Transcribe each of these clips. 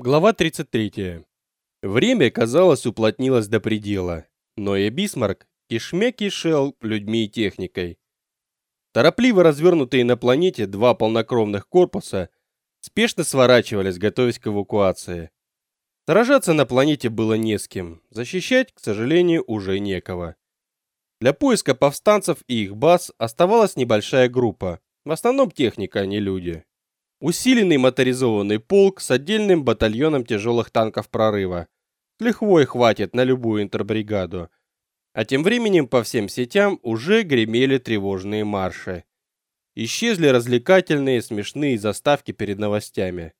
Глава 33. Время, казалось, уплотнилось до предела, но и Бисмарк кишмя кишел людьми и техникой. Торопливо развернутые на планете два полнокровных корпуса спешно сворачивались, готовясь к эвакуации. Сражаться на планете было не с кем, защищать, к сожалению, уже некого. Для поиска повстанцев и их баз оставалась небольшая группа, в основном техника, а не люди. Усиленный моторизованный полк с отдельным батальоном тяжелых танков прорыва. Лихвой хватит на любую интербригаду. А тем временем по всем сетям уже гремели тревожные марши. Исчезли развлекательные смешные заставки перед новостями.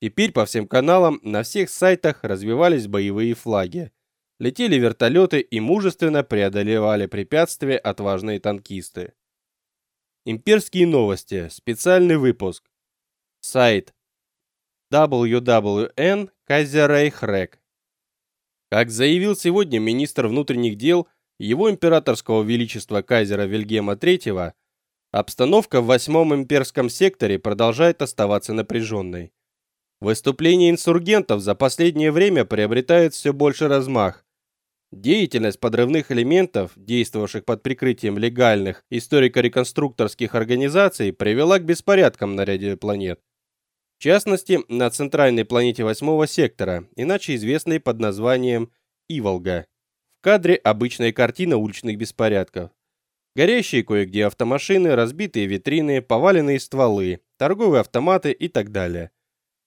Теперь по всем каналам на всех сайтах развивались боевые флаги. Летели вертолеты и мужественно преодолевали препятствия отважные танкисты. Имперские новости. Специальный выпуск. Сайт WWN Kaiserreich Как заявил сегодня министр внутренних дел его императорского величества кайзера Вильгельма III, обстановка в восьмом имперском секторе продолжает оставаться напряженной. Выступления инсургентов за последнее время приобретают все больше размах. Деятельность подрывных элементов, действовавших под прикрытием легальных историко-реконструкторских организаций, привела к беспорядкам на ряде планет. В частности, на центральной планете восьмого сектора, иначе известной под названием Иволга. В кадре обычная картина уличных беспорядков. Горящие кое-где автомашины, разбитые витрины, поваленные стволы, торговые автоматы и так далее.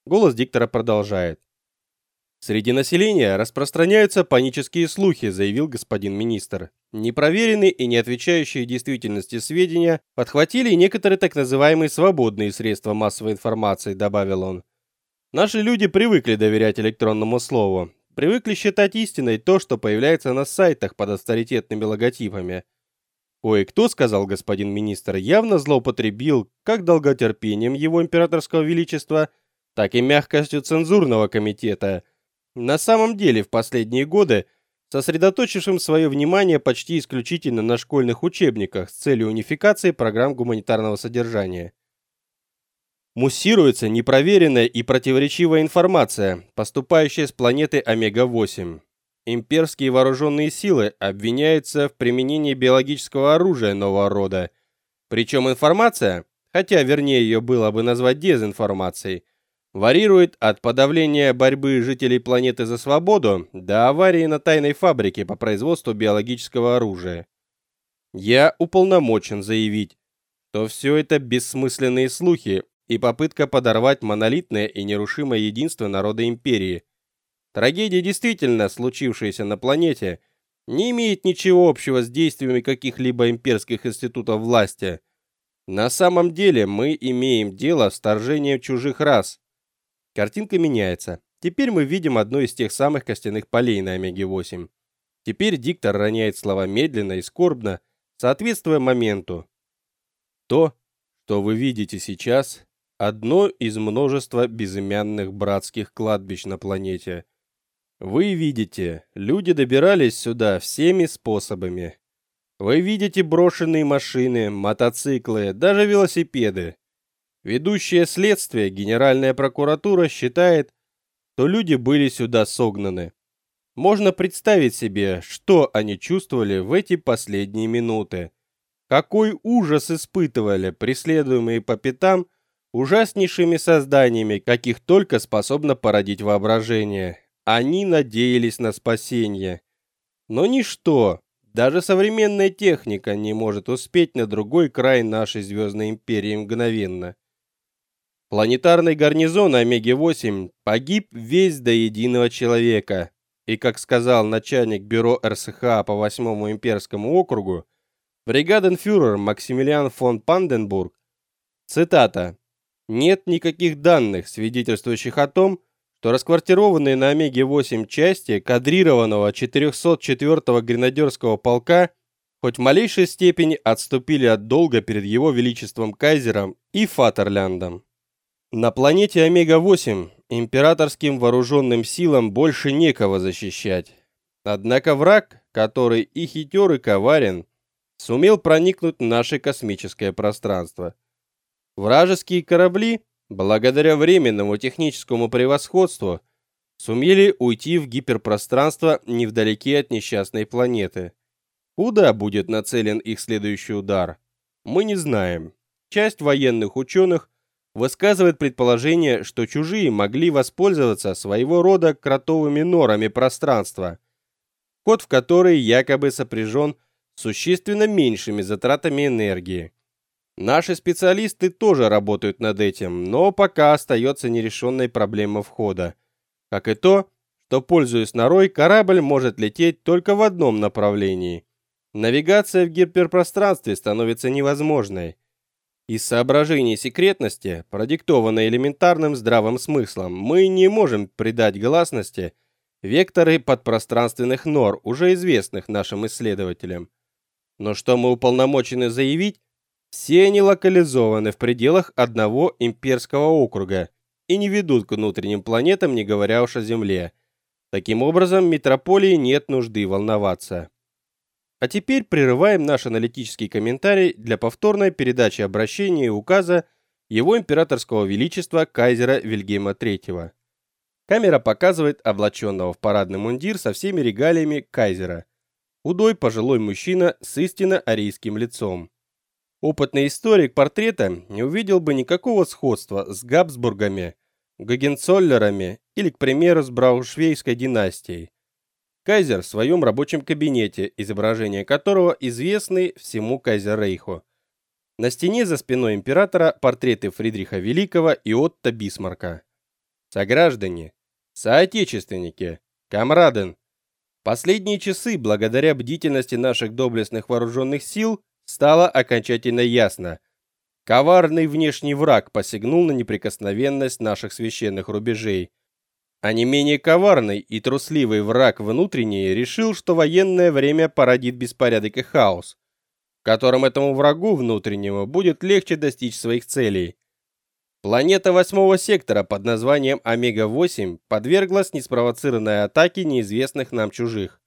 Голос диктора продолжает. Среди населения распространяются панические слухи, заявил господин министр. Непроверенные и не отвечающие действительности сведения подхватили некоторые так называемые свободные средства массовой информации, добавил он. Наши люди привыкли доверять электронному слову, привыкли считать истиной то, что появляется на сайтах под авторитетными логотипами. Кое-кто, сказал господин министр, явно злоупотребил как долготерпением его императорского величества, так и мягкостью цензурного комитета – на самом деле, в последние годы, сосредоточившим свое внимание почти исключительно на школьных учебниках с целью унификации программ гуманитарного содержания. Муссируется непроверенная и противоречивая информация, поступающая с планеты Омега-8. Имперские вооруженные силы обвиняются в применении биологического оружия нового рода. Причем информация, хотя вернее ее было бы назвать дезинформацией, варьирует от подавления борьбы жителей планеты за свободу до аварии на тайной фабрике по производству биологического оружия. Я уполномочен заявить, что все это бессмысленные слухи и попытка подорвать монолитное и нерушимое единство народа империи. Трагедия, действительно случившаяся на планете, не имеет ничего общего с действиями каких-либо имперских институтов власти. На самом деле мы имеем дело с вторжением чужих рас, Картинка меняется. Теперь мы видим одно из тех самых костяных полей на Омеге-8. Теперь диктор роняет слова медленно и скорбно, соответствуя моменту. То, что вы видите сейчас, одно из множества безымянных братских кладбищ на планете. Вы видите, люди добирались сюда всеми способами. Вы видите брошенные машины, мотоциклы, даже велосипеды. Ведущее следствие Генеральная прокуратура считает, что люди были сюда согнаны. Можно представить себе, что они чувствовали в эти последние минуты. Какой ужас испытывали преследуемые по пятам ужаснейшими созданиями, каких только способно породить воображение. Они надеялись на спасение. Но ничто, даже современная техника не может успеть на другой край нашей звездной империи мгновенно. Планетарный гарнизон Омеги-8 погиб весь до единого человека. И, как сказал начальник бюро РСХ по 8 имперскому округу, бригаденфюрер Максимилиан фон Панденбург, цитата, «Нет никаких данных, свидетельствующих о том, что расквартированные на Омеге-8 части кадрированного 404-го гренадерского полка хоть в малейшей степени отступили от долга перед его величеством кайзером и Фатерляндом. На планете Омега-8 императорским вооруженным силам больше некого защищать. Однако враг, который и хитер, и коварен, сумел проникнуть в наше космическое пространство. Вражеские корабли, благодаря временному техническому превосходству, сумели уйти в гиперпространство невдалеке от несчастной планеты. Куда будет нацелен их следующий удар, мы не знаем. Часть военных ученых высказывает предположение, что чужие могли воспользоваться своего рода кротовыми норами пространства, ход в который якобы сопряжен существенно меньшими затратами энергии. Наши специалисты тоже работают над этим, но пока остается нерешенной проблема входа. Как и то, что, пользуясь норой, корабль может лететь только в одном направлении. Навигация в гиперпространстве становится невозможной. Из соображений секретности, продиктованной элементарным здравым смыслом, мы не можем придать гласности векторы подпространственных нор, уже известных нашим исследователям. Но что мы уполномочены заявить, все они локализованы в пределах одного имперского округа и не ведут к внутренним планетам, не говоря уж о Земле. Таким образом, метрополии нет нужды волноваться. А теперь прерываем наш аналитический комментарий для повторной передачи обращения и указа его императорского величества кайзера Вильгельма III. Камера показывает облаченного в парадный мундир со всеми регалиями кайзера. Худой пожилой мужчина с истинно арийским лицом. Опытный историк портрета не увидел бы никакого сходства с Габсбургами, Гогенцоллерами или, к примеру, с Брауншвейгской династией. Кайзер в своем рабочем кабинете, изображение которого известны всему Кайзеррейху. На стене за спиной императора портреты Фридриха Великого и Отто Бисмарка. Сограждане, соотечественники, камраден. Последние часы, благодаря бдительности наших доблестных вооруженных сил, стало окончательно ясно. Коварный внешний враг посягнул на неприкосновенность наших священных рубежей – а не менее коварный и трусливый враг внутренний решил, что военное время породит беспорядок и хаос, в котором этому врагу внутреннему будет легче достичь своих целей. Планета восьмого сектора под названием Омега-8 подверглась неспровоцированной атаке неизвестных нам чужих.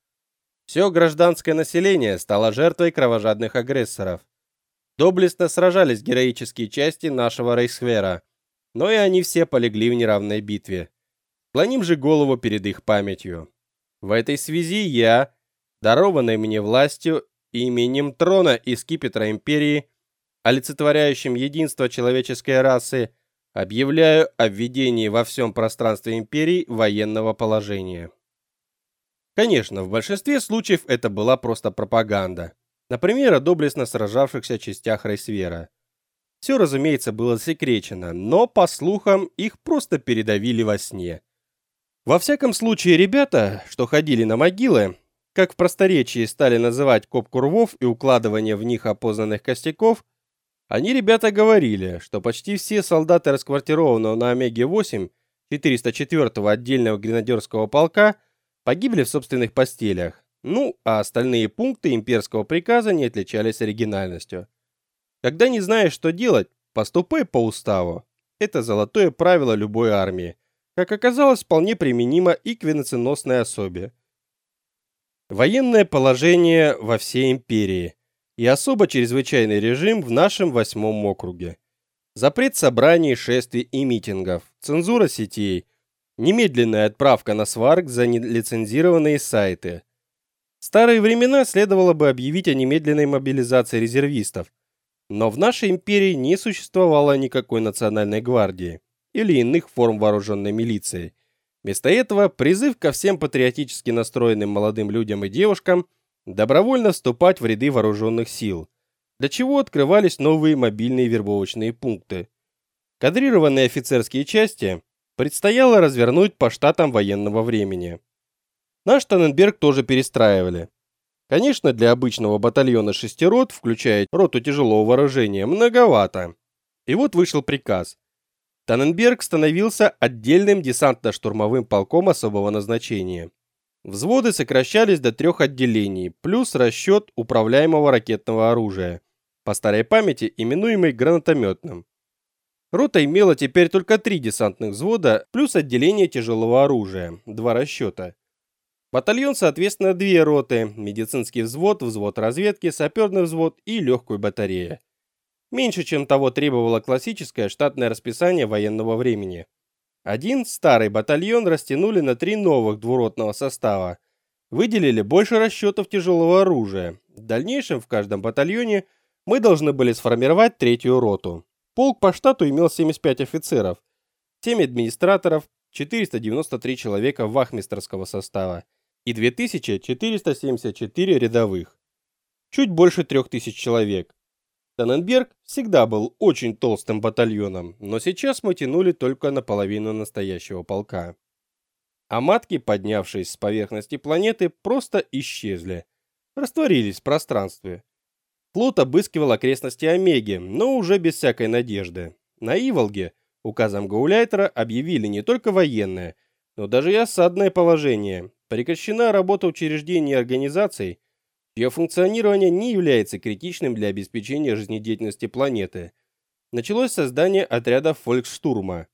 Все гражданское население стало жертвой кровожадных агрессоров. Доблестно сражались героические части нашего Рейхсвера, но и они все полегли в неравной битве. Склоним же голову перед их памятью. В этой связи я, дарованный мне властью именем трона и скипетра империи, олицетворяющим единство человеческой расы, объявляю о введении во всем пространстве империи военного положения. Конечно, в большинстве случаев это была просто пропаганда. Например, о доблестно сражавшихся частях Рейсвера. Все, разумеется, было засекречено, но, по слухам, их просто передавили во сне. Во всяком случае, ребята, что ходили на могилы, как в просторечии стали называть копку рвов и укладывание в них опознанных костяков, они, ребята, говорили, что почти все солдаты расквартированного на Омеге-8 404-го отдельного гренадерского полка погибли в собственных постелях, ну, а остальные пункты имперского приказа не отличались оригинальностью. Когда не знаешь, что делать, поступай по уставу. Это золотое правило любой армии как оказалось, вполне применимо и к венценосной особе. Военное положение во всей империи и особо чрезвычайный режим в нашем восьмом округе. Запрет собраний, шествий и митингов, цензура сетей, немедленная отправка на сварк за нелицензированные сайты. В старые времена следовало бы объявить о немедленной мобилизации резервистов, но в нашей империи не существовало никакой национальной гвардии или иных форм вооруженной милиции. Вместо этого призыв ко всем патриотически настроенным молодым людям и девушкам добровольно вступать в ряды вооруженных сил, для чего открывались новые мобильные вербовочные пункты. Кадрированные офицерские части предстояло развернуть по штатам военного времени. Наш Таненберг тоже перестраивали. Конечно, для обычного батальона шести рот, включая роту тяжелого вооружения, многовато. И вот вышел приказ Таненберг становился отдельным десантно-штурмовым полком особого назначения. Взводы сокращались до трех отделений, плюс расчет управляемого ракетного оружия, по старой памяти именуемый гранатометным. Рота имела теперь только три десантных взвода, плюс отделение тяжелого оружия, два расчета. Батальон, соответственно, две роты, медицинский взвод, взвод разведки, саперный взвод и легкую батарею. Меньше, чем того требовало классическое штатное расписание военного времени. Один старый батальон растянули на три новых двуротного состава. Выделили больше расчетов тяжелого оружия. В дальнейшем в каждом батальоне мы должны были сформировать третью роту. Полк по штату имел 75 офицеров, 7 администраторов, 493 человека вахмистрского состава и 2474 рядовых. Чуть больше 3000 человек. Таненберг всегда был очень толстым батальоном, но сейчас мы тянули только наполовину настоящего полка. А матки, поднявшись с поверхности планеты, просто исчезли, растворились в пространстве. Флот обыскивал окрестности Омеги, но уже без всякой надежды. На Иволге указом Гауляйтера объявили не только военное, но даже и осадное положение. Прекращена работа учреждений и организаций, чье функционирование не является критичным для обеспечения жизнедеятельности планеты. Началось создание отряда Фольксштурма,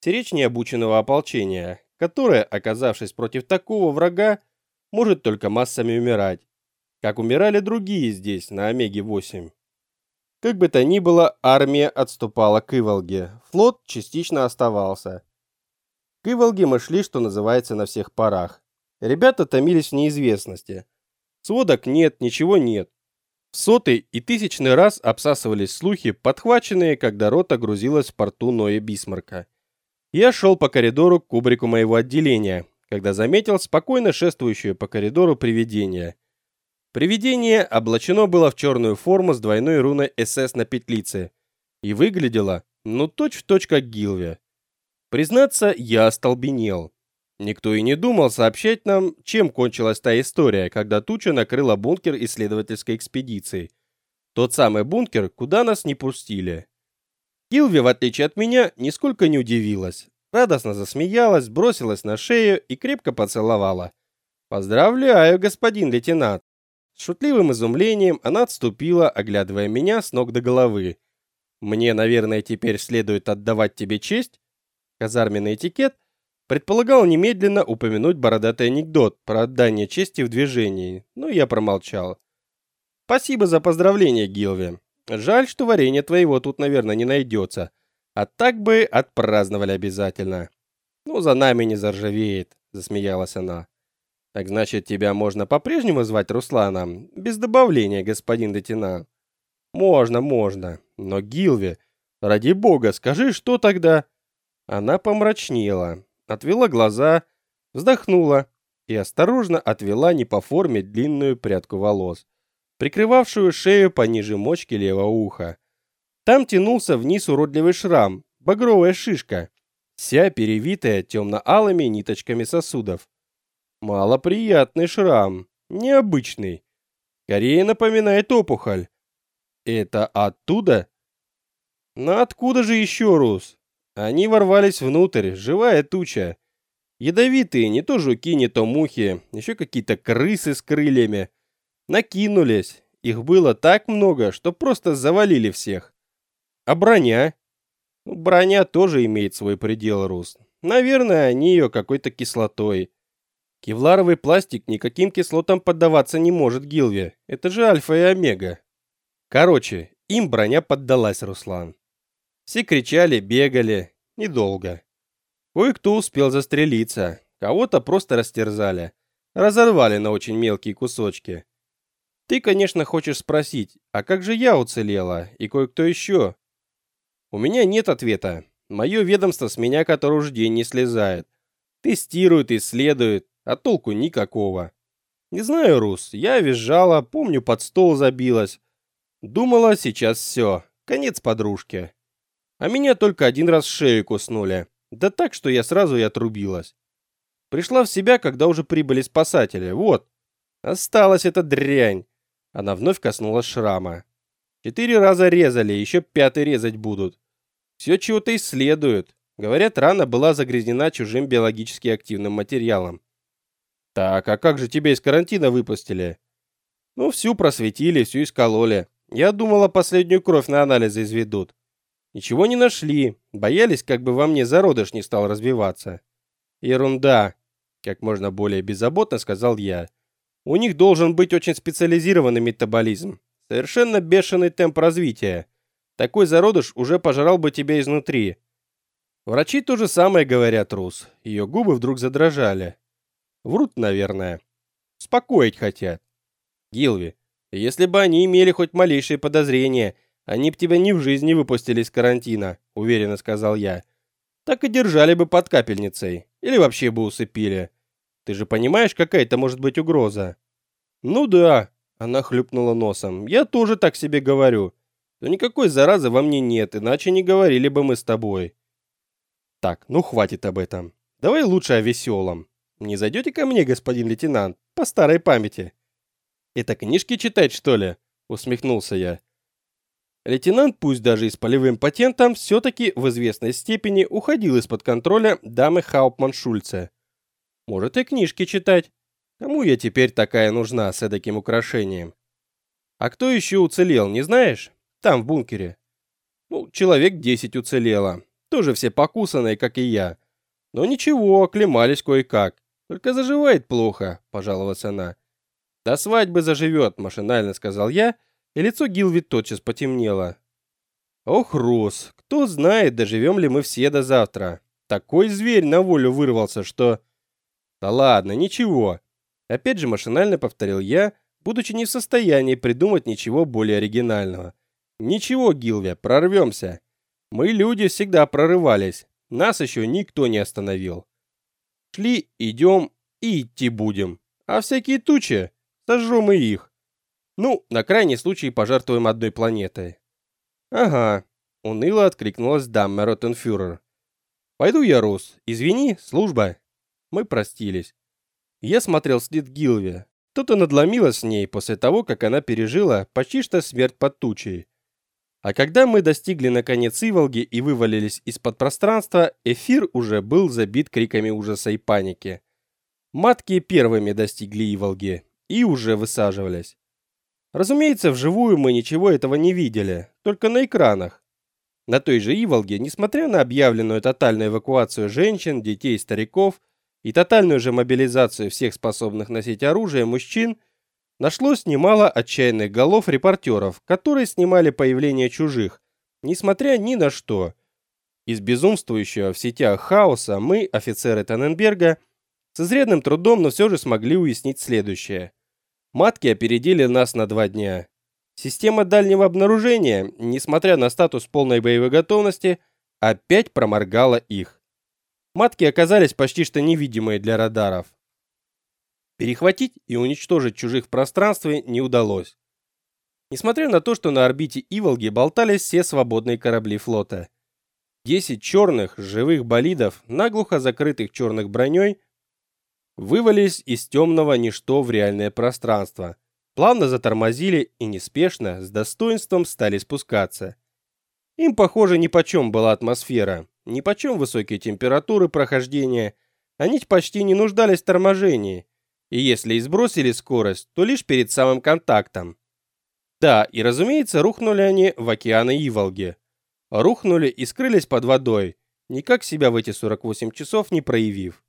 сиречь необученного ополчения, которое, оказавшись против такого врага, может только массами умирать, как умирали другие здесь, на Омеге-8. Как бы то ни было, армия отступала к Иволге, флот частично оставался. К Иволге мы шли, что называется, на всех парах. Ребята томились в неизвестности – Сводок нет, ничего нет. В сотый и тысячный раз обсасывались слухи, подхваченные, когда рота грузилась в порту Ноя Бисмарка. Я шел по коридору к кубрику моего отделения, когда заметил спокойно шествующее по коридору привидение. Привидение облачено было в черную форму с двойной руной СС на петлице и выглядело, ну точь-в-точь как Гилве. Признаться, я остолбенел. Никто и не думал сообщать нам, чем кончилась та история, когда туча накрыла бункер исследовательской экспедиции. Тот самый бункер, куда нас не пустили. Килви, в отличие от меня, нисколько не удивилась. Радостно засмеялась, бросилась на шею и крепко поцеловала. «Поздравляю, господин лейтенант!» С шутливым изумлением она отступила, оглядывая меня с ног до головы. «Мне, наверное, теперь следует отдавать тебе честь?» Казарменный этикет Предполагал немедленно упомянуть бородатый анекдот про отдание чести в движении, но я промолчал. Спасибо за поздравление, Гилви. Жаль, что варенье твоего тут, наверное, не найдется. А так бы отпраздновали обязательно. Ну, за нами не заржавеет, засмеялась она. Так значит, тебя можно по-прежнему звать Русланом, без добавления, господин лейтенант. Можно, можно. Но Гилви, ради бога, скажи, что тогда? Она помрачнела отвела глаза, вздохнула и осторожно отвела не по форме длинную прядку волос, прикрывавшую шею пониже мочки левого уха. Там тянулся вниз уродливый шрам, багровая шишка, вся перевитая темно-алыми ниточками сосудов. Малоприятный шрам, необычный. Скорее напоминает опухоль. Это оттуда? Но откуда же еще, Рус? Они ворвались внутрь, живая туча. Ядовитые, не то жуки, не то мухи, еще какие-то крысы с крыльями. Накинулись. Их было так много, что просто завалили всех. А броня? Ну, броня тоже имеет свой предел, Рус. Наверное, они ее какой-то кислотой. Кевларовый пластик никаким кислотам поддаваться не может, Гилви. Это же альфа и омега. Короче, им броня поддалась, Руслан. Все кричали, бегали. Недолго. Кое-кто успел застрелиться. Кого-то просто растерзали. Разорвали на очень мелкие кусочки. Ты, конечно, хочешь спросить, а как же я уцелела? И кое-кто еще? У меня нет ответа. Мое ведомство с меня который уж день не слезает. Тестирует, исследует, а толку никакого. Не знаю, Рус, я визжала, помню, под стол забилась. Думала, сейчас все, конец подружке. А меня только один раз шею куснули. Да так, что я сразу и отрубилась. Пришла в себя, когда уже прибыли спасатели. Вот. Осталась эта дрянь. Она вновь коснулась шрама. Четыре раза резали, еще пятый резать будут. Все чего-то исследуют. Говорят, рана была загрязнена чужим биологически активным материалом. Так, а как же тебя из карантина выпустили? Ну, всю просветили, всю искололи. Я думала, последнюю кровь на анализы изведут. Ничего не нашли, боялись, как бы во мне зародыш не стал развиваться. Ерунда, как можно более беззаботно сказал я. У них должен быть очень специализированный метаболизм, совершенно бешеный темп развития. Такой зародыш уже пожрал бы тебя изнутри. Врачи то же самое говорят, Рус. Ее губы вдруг задрожали. Врут, наверное. Спокоить хотят. Гилви, если бы они имели хоть малейшие подозрения, они б тебя ни в жизни выпустили из карантина, уверенно сказал я. Так и держали бы под капельницей. Или вообще бы усыпили. Ты же понимаешь, какая это может быть угроза? Ну да, она хлюпнула носом. Я тоже так себе говорю. Но никакой заразы во мне нет, иначе не говорили бы мы с тобой. Так, ну хватит об этом. Давай лучше о веселом. Не зайдете ко мне, господин лейтенант, по старой памяти? Это книжки читать, что ли? Усмехнулся я. Лейтенант, пусть даже и с полевым патентом, все-таки в известной степени уходил из-под контроля дамы Хауптман Шульце. Может и книжки читать. Кому я теперь такая нужна с таким украшением? А кто еще уцелел, не знаешь? Там, в бункере. Ну, человек 10 уцелело. Тоже все покусанные, как и я. Но ничего, оклемались кое-как. Только заживает плохо, пожаловалась она. До свадьбы заживет, машинально сказал я, и лицо Гилви тотчас потемнело. Ох, Рос, кто знает, доживем ли мы все до завтра. Такой зверь на волю вырвался, что... Да ладно, ничего. Опять же машинально повторил я, будучи не в состоянии придумать ничего более оригинального. Ничего, Гилве, прорвемся. Мы люди всегда прорывались. Нас еще никто не остановил. Шли, идем и идти будем. А всякие тучи, сожжем и их. Ну, на крайний случай пожертвуем одной планетой. Ага, уныло откликнулась дамма Ротенфюрер. Пойду я, Рус. Извини, служба. Мы простились. Я смотрел след Гилве. Что-то надломилось с ней после того, как она пережила почти что смерть под тучей. А когда мы достигли наконец Иволги и вывалились из-под пространства, эфир уже был забит криками ужаса и паники. Матки первыми достигли Иволги и уже высаживались. Разумеется, вживую мы ничего этого не видели, только на экранах. На той же Иволге, несмотря на объявленную тотальную эвакуацию женщин, детей стариков, и тотальную же мобилизацию всех способных носить оружие мужчин, нашлось немало отчаянных голов репортеров, которые снимали появление чужих, несмотря ни на что. Из безумствующего в сетях хаоса мы, офицеры Таненберга, с изрядным трудом, но все же смогли уяснить следующее. Матки опередили нас на два дня. Система дальнего обнаружения, несмотря на статус полной боевой готовности, опять проморгала их. Матки оказались почти что невидимые для радаров. Перехватить и уничтожить чужих в пространстве не удалось. Несмотря на то, что на орбите Иволги болтались все свободные корабли флота. Десять черных, живых болидов, наглухо закрытых черных броней, вывалились из темного ничто в реальное пространство, плавно затормозили и неспешно, с достоинством стали спускаться. Им, похоже, нипочем была атмосфера, нипочем высокие температуры прохождения, они почти не нуждались в торможении, и если и сбросили скорость, то лишь перед самым контактом. Да, и разумеется, рухнули они в океаны Иволги. Рухнули и скрылись под водой, никак себя в эти 48 часов не проявив.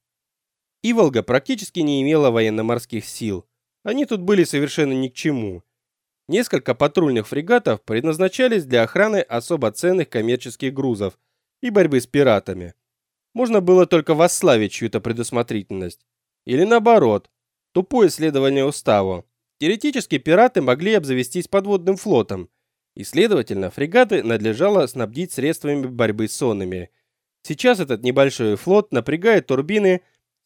Иволга практически не имела военно-морских сил. Они тут были совершенно ни к чему. Несколько патрульных фрегатов предназначались для охраны особо ценных коммерческих грузов и борьбы с пиратами. Можно было только восславить чью-то предусмотрительность. Или наоборот, тупое следование уставу. Теоретически пираты могли обзавестись подводным флотом, и, следовательно, фрегаты надлежало снабдить средствами борьбы с сонными. Сейчас этот небольшой флот, напрягая турбины,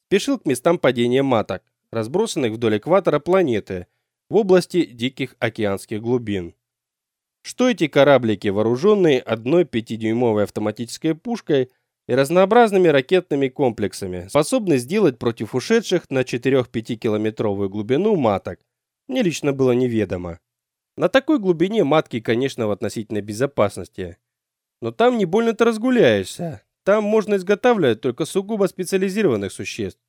спешил к местам падения маток, разбросанных вдоль экватора планеты – в области диких океанских глубин. Что эти кораблики, вооруженные одной пятидюймовой автоматической пушкой и разнообразными ракетными комплексами, способны сделать против ушедших на 4-5 километровую глубину маток, мне лично было неведомо. На такой глубине матки, конечно, в относительной безопасности. Но там не больно-то разгуляешься. Там можно изготавливать только сугубо специализированных существ.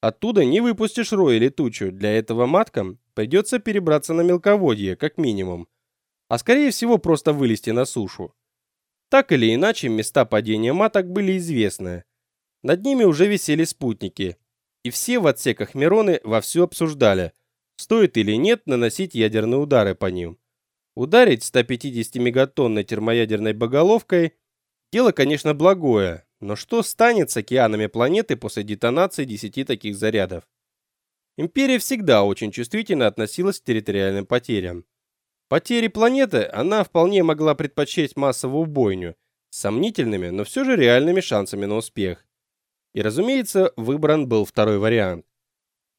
Оттуда не выпустишь рой или тучу. Для этого маткам придется перебраться на мелководье, как минимум. А скорее всего просто вылезти на сушу. Так или иначе, места падения маток были известны. Над ними уже висели спутники. И все в отсеках Мироны вовсю обсуждали, стоит или нет наносить ядерные удары по ним. Ударить 150-мегатонной термоядерной боголовкой – дело, конечно, благое, но что станет с океанами планеты после детонации 10 таких зарядов? Империя всегда очень чувствительно относилась к территориальным потерям. Потери планеты она вполне могла предпочесть массовую бойню с сомнительными, но все же реальными шансами на успех. И, разумеется, выбран был второй вариант.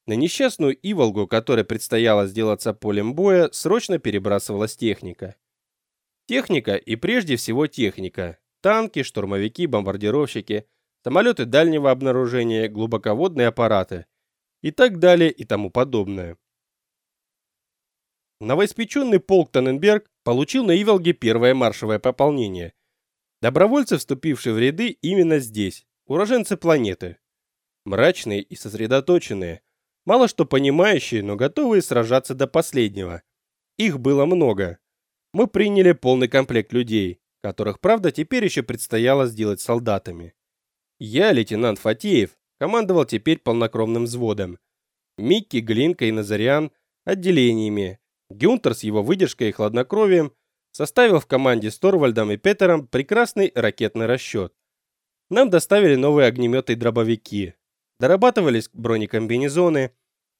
На несчастную Иволгу, которой предстояло сделаться полем боя, срочно перебрасывалась техника. Техника и прежде всего техника. Танки, штурмовики, бомбардировщики, самолеты дальнего обнаружения, глубоководные аппараты и так далее и тому подобное. Новоиспеченный полк Таненберг получил на Иволге первое маршевое пополнение. Добровольцы, вступившие в ряды именно здесь, уроженцы планеты. Мрачные и сосредоточенные, мало что понимающие, но готовые сражаться до последнего. Их было много. Мы приняли полный комплект людей, которых, правда, теперь еще предстояло сделать солдатами. Я, лейтенант Фатеев, командовал теперь полнокровным взводом. Микки, Глинка и Назариан – отделениями. Гюнтер с его выдержкой и хладнокровием составил в команде с Торвальдом и Петером прекрасный ракетный расчет. Нам доставили новые огнеметы и дробовики. Дорабатывались бронекомбинезоны,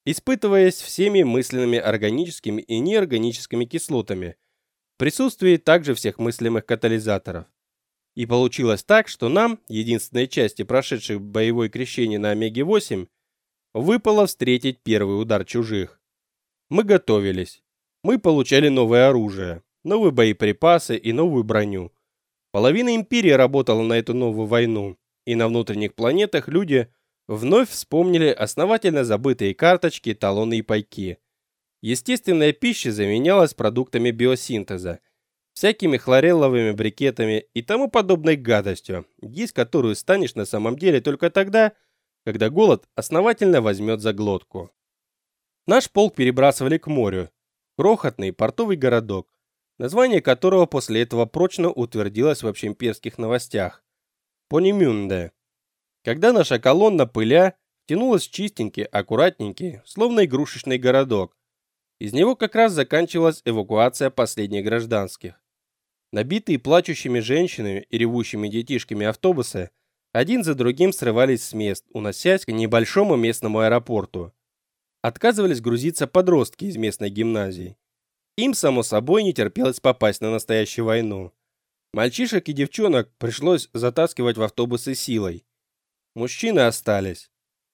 испытываясь всеми мысленными органическими и неорганическими кислотами, присутствии также всех мыслимых катализаторов. И получилось так, что нам, единственной части прошедших боевое крещение на Омеге-8, выпало встретить первый удар чужих. Мы готовились. Мы получали новое оружие, новые боеприпасы и новую броню. Половина империи работала на эту новую войну, и на внутренних планетах люди вновь вспомнили основательно забытые карточки, талоны и пайки. Естественная пища заменялась продуктами биосинтеза, всякими хлорелловыми брикетами и тому подобной гадостью, есть которую станешь на самом деле только тогда, когда голод основательно возьмет за глотку. Наш полк перебрасывали к морю, крохотный портовый городок, название которого после этого прочно утвердилось в общеимперских новостях. Понимюнде. Когда наша колонна пыля тянулась чистенький, аккуратненький, словно игрушечный городок, из него как раз заканчивалась эвакуация последних гражданских. Набитые плачущими женщинами и ревущими детишками автобусы один за другим срывались с мест, уносясь к небольшому местному аэропорту. Отказывались грузиться подростки из местной гимназии. Им, само собой, не терпелось попасть на настоящую войну. Мальчишек и девчонок пришлось затаскивать в автобусы силой. Мужчины остались.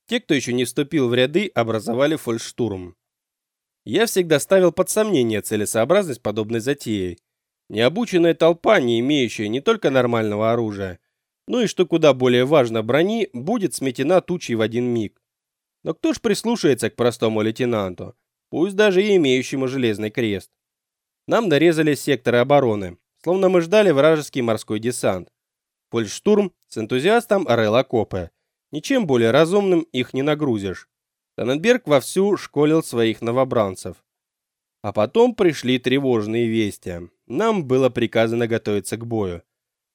Те, кто еще не вступил в ряды, образовали фолькштурм. Я всегда ставил под сомнение целесообразность подобной затеи. Необученная толпа, не имеющая не только нормального оружия, но и, что куда более важно, брони, будет сметена тучей в один миг. Но кто ж прислушается к простому лейтенанту? пусть даже и имеющему железный крест. Нам нарезали секторы обороны, словно мы ждали вражеский морской десант. Фольштурм с энтузиастом орел окопы. Ничем более разумным их не нагрузишь. Таненберг вовсю школил своих новобранцев. А потом пришли тревожные вести. Нам было приказано готовиться к бою.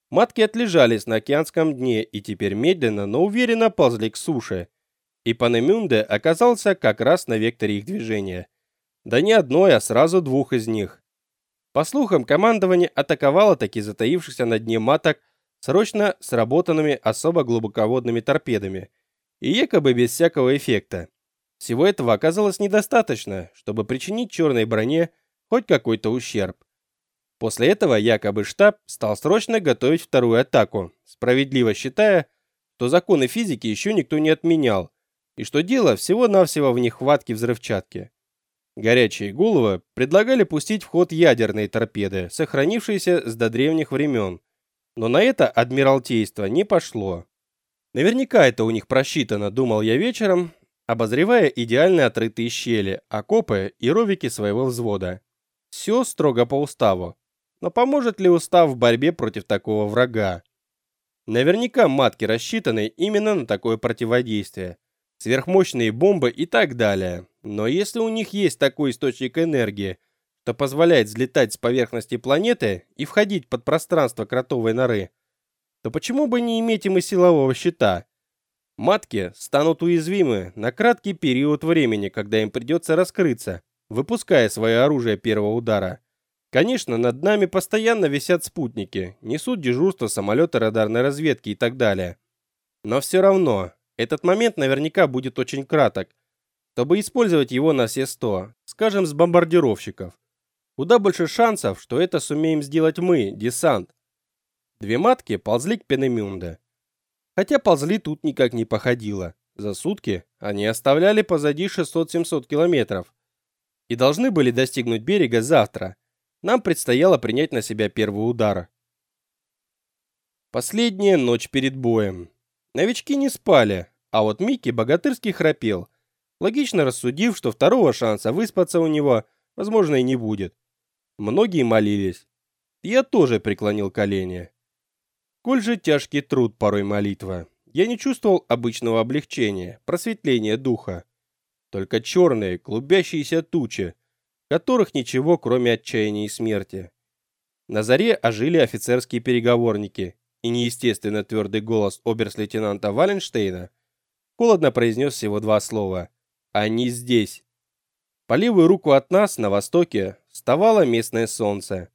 Матки отлежались на океанском дне и теперь медленно, но уверенно ползли к суше – и Панемюнде оказался как раз на векторе их движения. Да не одной, а сразу двух из них. По слухам, командование атаковало таки затаившихся на дне маток срочно сработанными особо глубоководными торпедами, и якобы без всякого эффекта. Всего этого оказалось недостаточно, чтобы причинить черной броне хоть какой-то ущерб. После этого якобы штаб стал срочно готовить вторую атаку, справедливо считая, что законы физики еще никто не отменял, и что дело всего-навсего в нехватке взрывчатки. Горячие головы предлагали пустить в ход ядерные торпеды, сохранившиеся с до древних времен, но на это адмиралтейство не пошло. Наверняка это у них просчитано, думал я вечером, обозревая идеально отрытые щели, окопы и ровики своего взвода. Все строго по уставу. Но поможет ли устав в борьбе против такого врага? Наверняка матки рассчитаны именно на такое противодействие сверхмощные бомбы и так далее. Но если у них есть такой источник энергии, что позволяет взлетать с поверхности планеты и входить под пространство кротовой норы, то почему бы не иметь им и силового щита? Матки станут уязвимы на краткий период времени, когда им придется раскрыться, выпуская свое оружие первого удара. Конечно, над нами постоянно висят спутники, несут дежурство самолеты радарной разведки и так далее. Но все равно, этот момент наверняка будет очень краток, чтобы использовать его на все сто, скажем, с бомбардировщиков. Куда больше шансов, что это сумеем сделать мы, десант. Две матки ползли к Пенемюнде. Хотя ползли тут никак не походило. За сутки они оставляли позади 600-700 километров и должны были достигнуть берега завтра. Нам предстояло принять на себя первый удар. Последняя ночь перед боем. Новички не спали, а вот Микки богатырски храпел, логично рассудив, что второго шанса выспаться у него, возможно, и не будет. Многие молились. Я тоже преклонил колени. Коль же тяжкий труд порой молитва, я не чувствовал обычного облегчения, просветления духа. Только черные, клубящиеся тучи, которых ничего, кроме отчаяния и смерти. На заре ожили офицерские переговорники, и неестественно твердый голос оберст-лейтенанта Валенштейна холодно произнес всего два слова. «Они здесь». По левую руку от нас, на востоке, вставало местное солнце.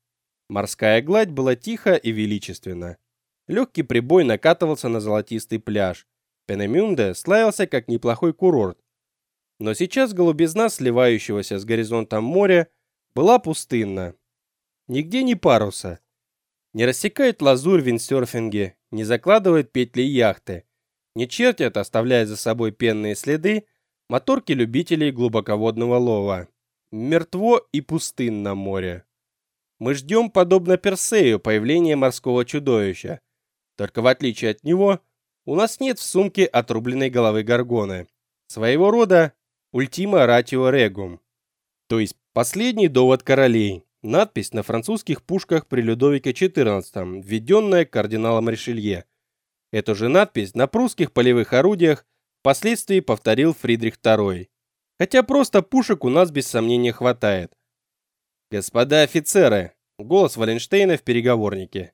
Морская гладь была тиха и величественна. Легкий прибой накатывался на золотистый пляж. Пенемюнде славился как неплохой курорт. Но сейчас голубизна сливающегося с горизонтом моря была пустынна. Нигде ни паруса. Не рассекают лазурь в не закладывают петли яхты, не чертят, оставляя за собой пенные следы, моторки любителей глубоководного лова. Мертво и пустынно море. Мы ждем, подобно Персею, появления морского чудовища, только в отличие от него, у нас нет в сумке отрубленной головы горгоны. Своего рода Ultima Ratio Regum. То есть последний довод королей. Надпись на французских пушках при Людовике XIV, введенная кардиналом Ришелье. Эту же надпись на прусских полевых орудиях впоследствии повторил Фридрих II. Хотя просто пушек у нас без сомнения хватает. Господа офицеры, голос Валенштейна в переговорнике.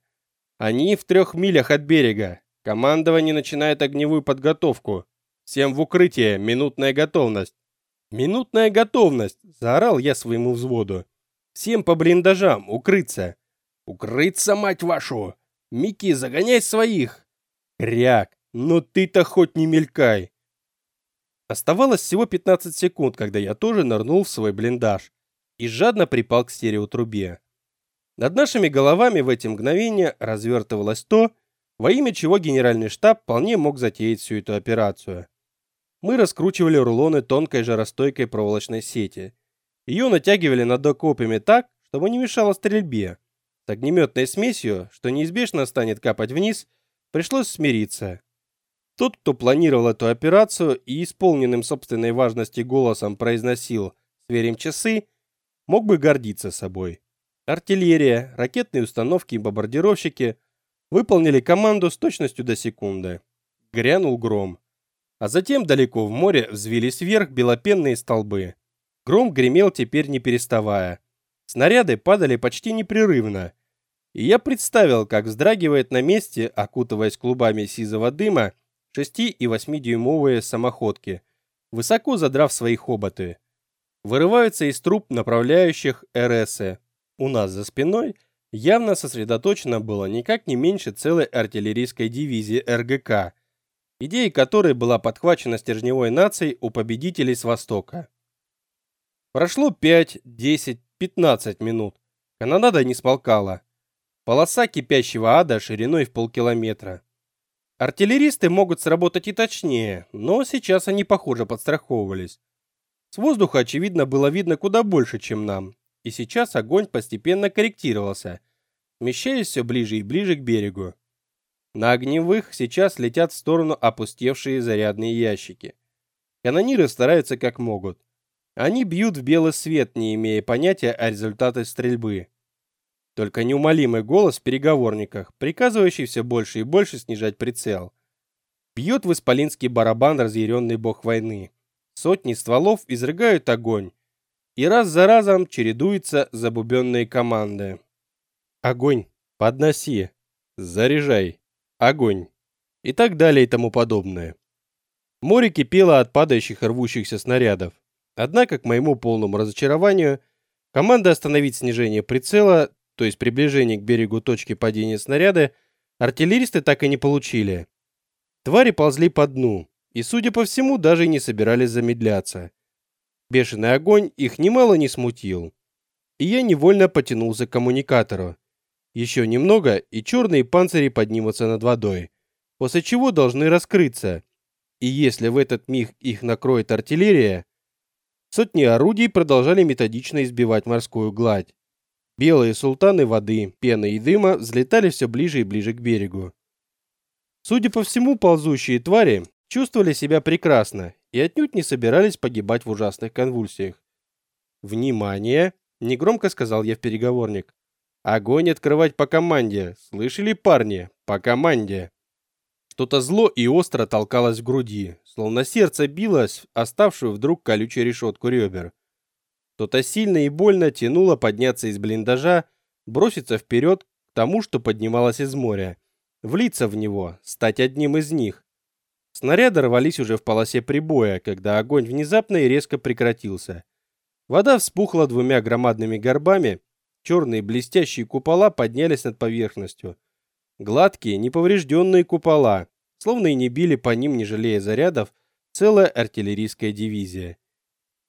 Они в трех милях от берега. Командование начинает огневую подготовку. Всем в укрытие, минутная готовность. Минутная готовность, заорал я своему взводу. Всем по блиндажам, укрыться. Укрыться, мать вашу! Микки, загоняй своих! Кряк, ну ты-то хоть не мелькай. Оставалось всего 15 секунд, когда я тоже нырнул в свой блиндаж и жадно припал к стереотрубе. Над нашими головами в эти мгновения развертывалось то, во имя чего генеральный штаб вполне мог затеять всю эту операцию. Мы раскручивали рулоны тонкой жаростойкой проволочной сети. Ее натягивали над окопами так, чтобы не мешало стрельбе. С огнеметной смесью, что неизбежно станет капать вниз, пришлось смириться. Тот, кто планировал эту операцию и исполненным собственной важности голосом произносил «сверим часы», мог бы гордиться собой. Артиллерия, ракетные установки и бомбардировщики выполнили команду с точностью до секунды. Грянул гром. А затем далеко в море взвились вверх белопенные столбы. Гром гремел теперь не переставая. Снаряды падали почти непрерывно. И я представил, как вздрагивает на месте, окутываясь клубами сизого дыма, 6 и 8-дюймовые самоходки, высоко задрав свои хоботы. Вырываются из труб направляющих РСы у нас за спиной явно сосредоточено было никак не меньше целой артиллерийской дивизии РГК, идея которой была подхвачена стержневой нацией у победителей с Востока. Прошло 5, 10, 15 минут. Канонада не смолкала. Полоса кипящего ада шириной в полкилометра. Артиллеристы могут сработать и точнее, но сейчас они, похоже, подстраховывались. С воздуха, очевидно, было видно куда больше, чем нам, и сейчас огонь постепенно корректировался, смещаясь все ближе и ближе к берегу. На огневых сейчас летят в сторону опустевшие зарядные ящики. Канониры стараются как могут. Они бьют в белый свет, не имея понятия о результатах стрельбы. Только неумолимый голос в переговорниках, приказывающий все больше и больше снижать прицел. Бьет в исполинский барабан разъяренный бог войны. Сотни стволов изрыгают огонь, и раз за разом чередуются забубенные команды. Огонь, подноси, заряжай, огонь и так далее и тому подобное. Море кипело от падающих и рвущихся снарядов. Однако, к моему полному разочарованию, Команда остановить снижение прицела, то есть приближение к берегу точки падения снаряда, артиллеристы так и не получили. Твари ползли по дну, и, судя по всему, даже и не собирались замедляться. Бешеный огонь их немало не смутил. И я невольно потянулся к коммуникатору. Еще немного, и черные панцири поднимутся над водой, после чего должны раскрыться. И если в этот миг их накроет артиллерия, сотни орудий продолжали методично избивать морскую гладь. Белые султаны воды, пены и дыма взлетали все ближе и ближе к берегу. Судя по всему, ползущие твари чувствовали себя прекрасно и отнюдь не собирались погибать в ужасных конвульсиях. «Внимание!» – негромко сказал я в переговорник. «Огонь открывать по команде! Слышали, парни? По команде!» Что-то зло и остро толкалось в груди, словно сердце билось, оставшую вдруг колючую решетку ребер. Что-то сильно и больно тянуло подняться из блиндажа, броситься вперед к тому, что поднималось из моря, влиться в него, стать одним из них. Снаряды рвались уже в полосе прибоя, когда огонь внезапно и резко прекратился. Вода вспухла двумя громадными горбами, черные блестящие купола поднялись над поверхностью. Гладкие, неповрежденные купола, словно и не били по ним, не жалея зарядов, целая артиллерийская дивизия.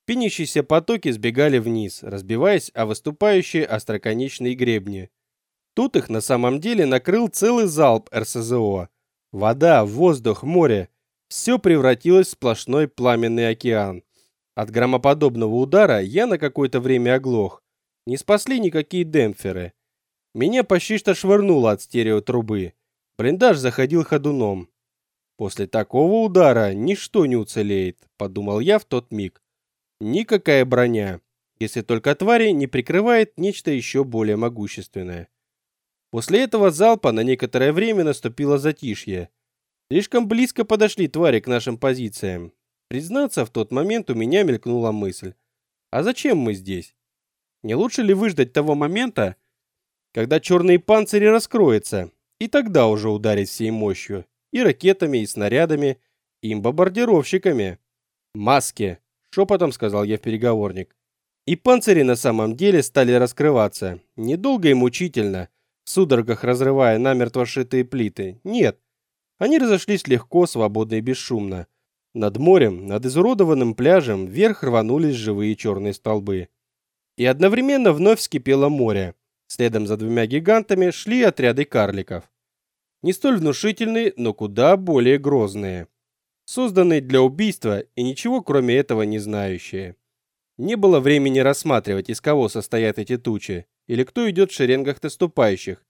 Пенящиеся потоки сбегали вниз, разбиваясь о выступающие остроконечные гребни. Тут их на самом деле накрыл целый залп РСЗО. Вода, воздух, море все превратилось в сплошной пламенный океан. От громоподобного удара я на какое-то время оглох. Не спасли никакие демпферы. Меня почти что швырнуло от стереотрубы. Блиндаж заходил ходуном. После такого удара ничто не уцелеет, подумал я в тот миг. Никакая броня, если только твари не прикрывает нечто еще более могущественное. После этого залпа на некоторое время наступило затишье. Слишком близко подошли твари к нашим позициям. Признаться, в тот момент у меня мелькнула мысль. А зачем мы здесь? Не лучше ли выждать того момента, когда черные панцири раскроются, и тогда уже ударить всей мощью, и ракетами, и снарядами, и бомбардировщиками? Маски, шепотом сказал я в переговорник. И панцири на самом деле стали раскрываться, недолго и мучительно, в судорогах разрывая намертво сшитые плиты. Нет, они разошлись легко, свободно и бесшумно. Над морем, над изуродованным пляжем, вверх рванулись живые черные столбы. И одновременно вновь вскипело море. Следом за двумя гигантами шли отряды карликов. Не столь внушительные, но куда более грозные. Созданные для убийства и ничего кроме этого не знающие. Не было времени рассматривать, из кого состоят эти тучи, или кто идет в шеренгах наступающих,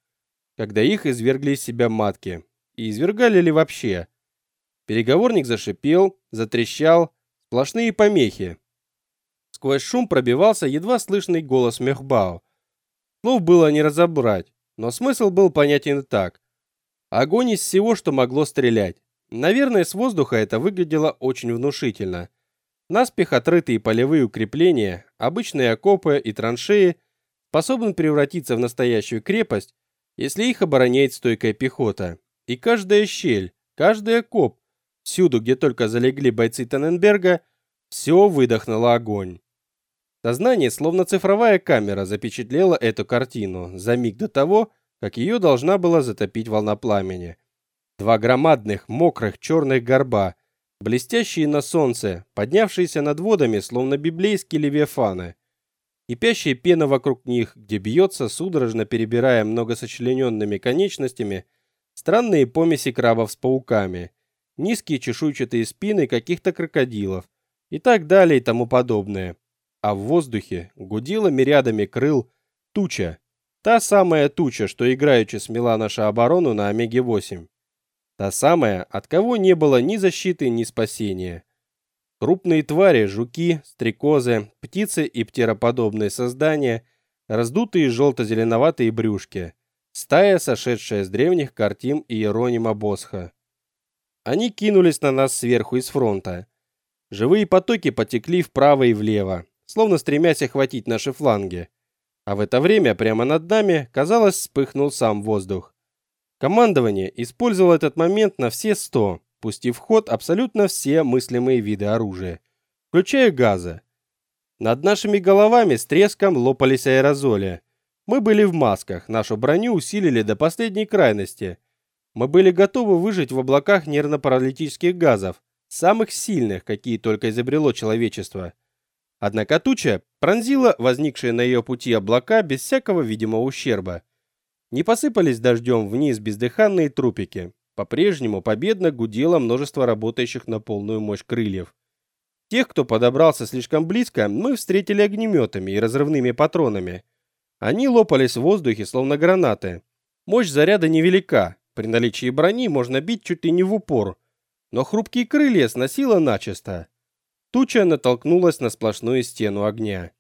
когда их извергли из себя матки, и извергали ли вообще. Переговорник зашипел, затрещал, сплошные помехи. Сквозь шум пробивался едва слышный голос Мехбао. Слов было не разобрать, но смысл был понятен так. Огонь из всего, что могло стрелять. Наверное, с воздуха это выглядело очень внушительно. Наспех отрытые полевые укрепления, обычные окопы и траншеи способны превратиться в настоящую крепость, если их обороняет стойкая пехота. И каждая щель, каждый окоп, всюду, где только залегли бойцы Тенненберга, все выдохнуло огонь. Сознание, словно цифровая камера, запечатлело эту картину за миг до того, как ее должна была затопить волна пламени. Два громадных, мокрых, черных горба, блестящие на солнце, поднявшиеся над водами, словно библейские левиафаны. Кипящая пена вокруг них, где бьется, судорожно перебирая многосочлененными конечностями, странные помеси крабов с пауками, низкие чешуйчатые спины каких-то крокодилов и так далее и тому подобное. А в воздухе гудела мириадами крыл туча. Та самая туча, что играючи смела нашу оборону на Омеге-8. Та самая, от кого не было ни защиты, ни спасения. Крупные твари, жуки, стрекозы, птицы и птероподобные создания, раздутые желто-зеленоватые брюшки – Стая, сошедшая с древних картин Иеронима Босха. Они кинулись на нас сверху из фронта. Живые потоки потекли вправо и влево, словно стремясь охватить наши фланги. А в это время прямо над нами, казалось, вспыхнул сам воздух. Командование использовало этот момент на все сто, пустив в ход абсолютно все мыслимые виды оружия, включая газа. Над нашими головами с треском лопались аэрозоли. Мы были в масках, нашу броню усилили до последней крайности. Мы были готовы выжить в облаках нервно-паралитических газов, самых сильных, какие только изобрело человечество. Однако туча пронзила возникшие на ее пути облака без всякого видимого ущерба. Не посыпались дождем вниз бездыханные трупики. По-прежнему победно гудело множество работающих на полную мощь крыльев. Тех, кто подобрался слишком близко, мы встретили огнеметами и разрывными патронами. Они лопались в воздухе, словно гранаты. Мощь заряда невелика. При наличии брони можно бить чуть ли не в упор. Но хрупкие крылья сносило начисто. Туча натолкнулась на сплошную стену огня.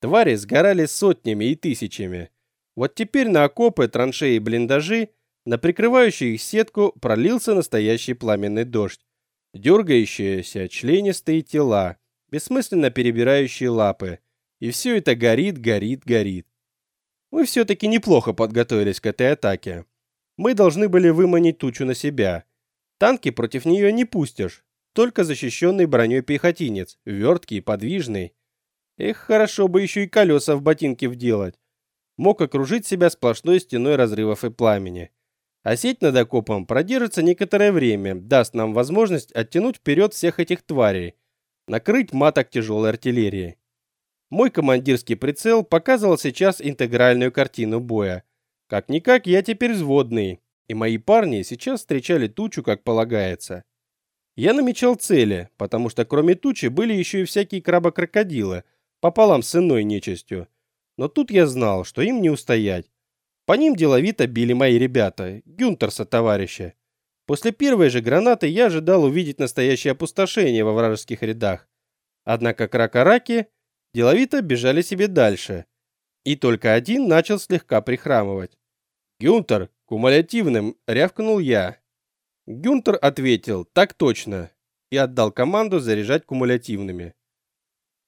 Твари сгорали сотнями и тысячами. Вот теперь на окопы, траншеи и блиндажи, на прикрывающую их сетку пролился настоящий пламенный дождь дергающиеся членистые тела, бессмысленно перебирающие лапы. И все это горит, горит, горит. Мы все-таки неплохо подготовились к этой атаке. Мы должны были выманить тучу на себя. Танки против нее не пустишь. Только защищенный броней пехотинец, верткий, подвижный. Эх, хорошо бы еще и колеса в ботинки вделать. Мог окружить себя сплошной стеной разрывов и пламени. А сеть над окопом продержится некоторое время, даст нам возможность оттянуть вперед всех этих тварей, накрыть маток тяжелой артиллерии. Мой командирский прицел показывал сейчас интегральную картину боя. Как-никак я теперь взводный, и мои парни сейчас встречали тучу, как полагается. Я намечал цели, потому что кроме тучи были еще и всякие крабокрокодилы, пополам с иной нечистью. Но тут я знал, что им не устоять. По ним деловито били мои ребята, Гюнтерса товарища. После первой же гранаты я ожидал увидеть настоящее опустошение во вражеских рядах. Однако кракараки деловито бежали себе дальше. И только один начал слегка прихрамывать. «Гюнтер, кумулятивным!» — рявкнул я. Гюнтер ответил «Так точно» и отдал команду заряжать кумулятивными.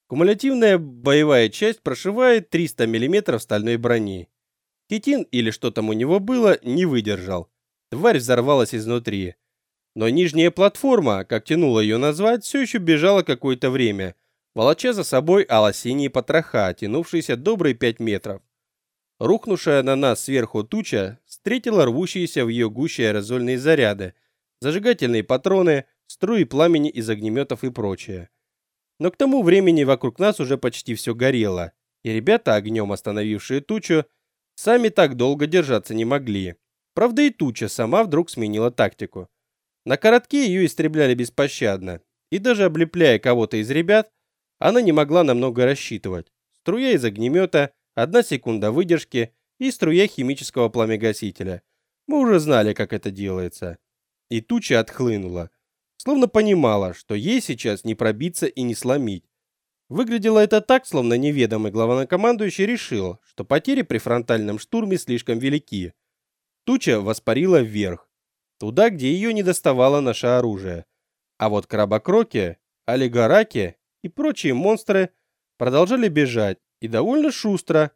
Кумулятивная боевая часть прошивает 300 мм стальной брони. Хитин или что там у него было, не выдержал. Тварь взорвалась изнутри. Но нижняя платформа, как тянуло ее назвать, все еще бежала какое-то время, волоча за собой алосиние потроха, тянувшиеся добрые пять метров. Рухнувшая на нас сверху туча встретила рвущиеся в ее гуще аэрозольные заряды, зажигательные патроны, струи пламени из огнеметов и прочее. Но к тому времени вокруг нас уже почти все горело, и ребята, огнем остановившие тучу, Сами так долго держаться не могли. Правда и туча сама вдруг сменила тактику. На коротке ее истребляли беспощадно, и даже облепляя кого-то из ребят, она не могла на много рассчитывать. Струя из огнемета, одна секунда выдержки и струя химического пламегасителя. Мы уже знали, как это делается. И туча отхлынула, словно понимала, что ей сейчас не пробиться и не сломить. Выглядело это так, словно неведомый главнокомандующий решил, что потери при фронтальном штурме слишком велики. Туча воспарила вверх, туда, где ее не доставало наше оружие. А вот крабокроки, олигараки и прочие монстры продолжали бежать, и довольно шустро.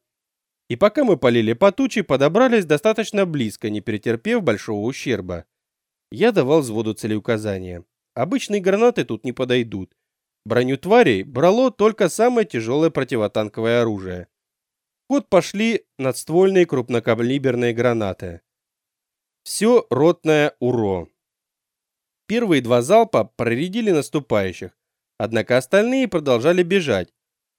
И пока мы полили по туче, подобрались достаточно близко, не перетерпев большого ущерба. Я давал взводу целеуказания. Обычные гранаты тут не подойдут. Броню тварей брало только самое тяжелое противотанковое оружие. Ход пошли надствольные крупнокалиберные гранаты. Все ротное УРО. Первые два залпа проредили наступающих, однако остальные продолжали бежать.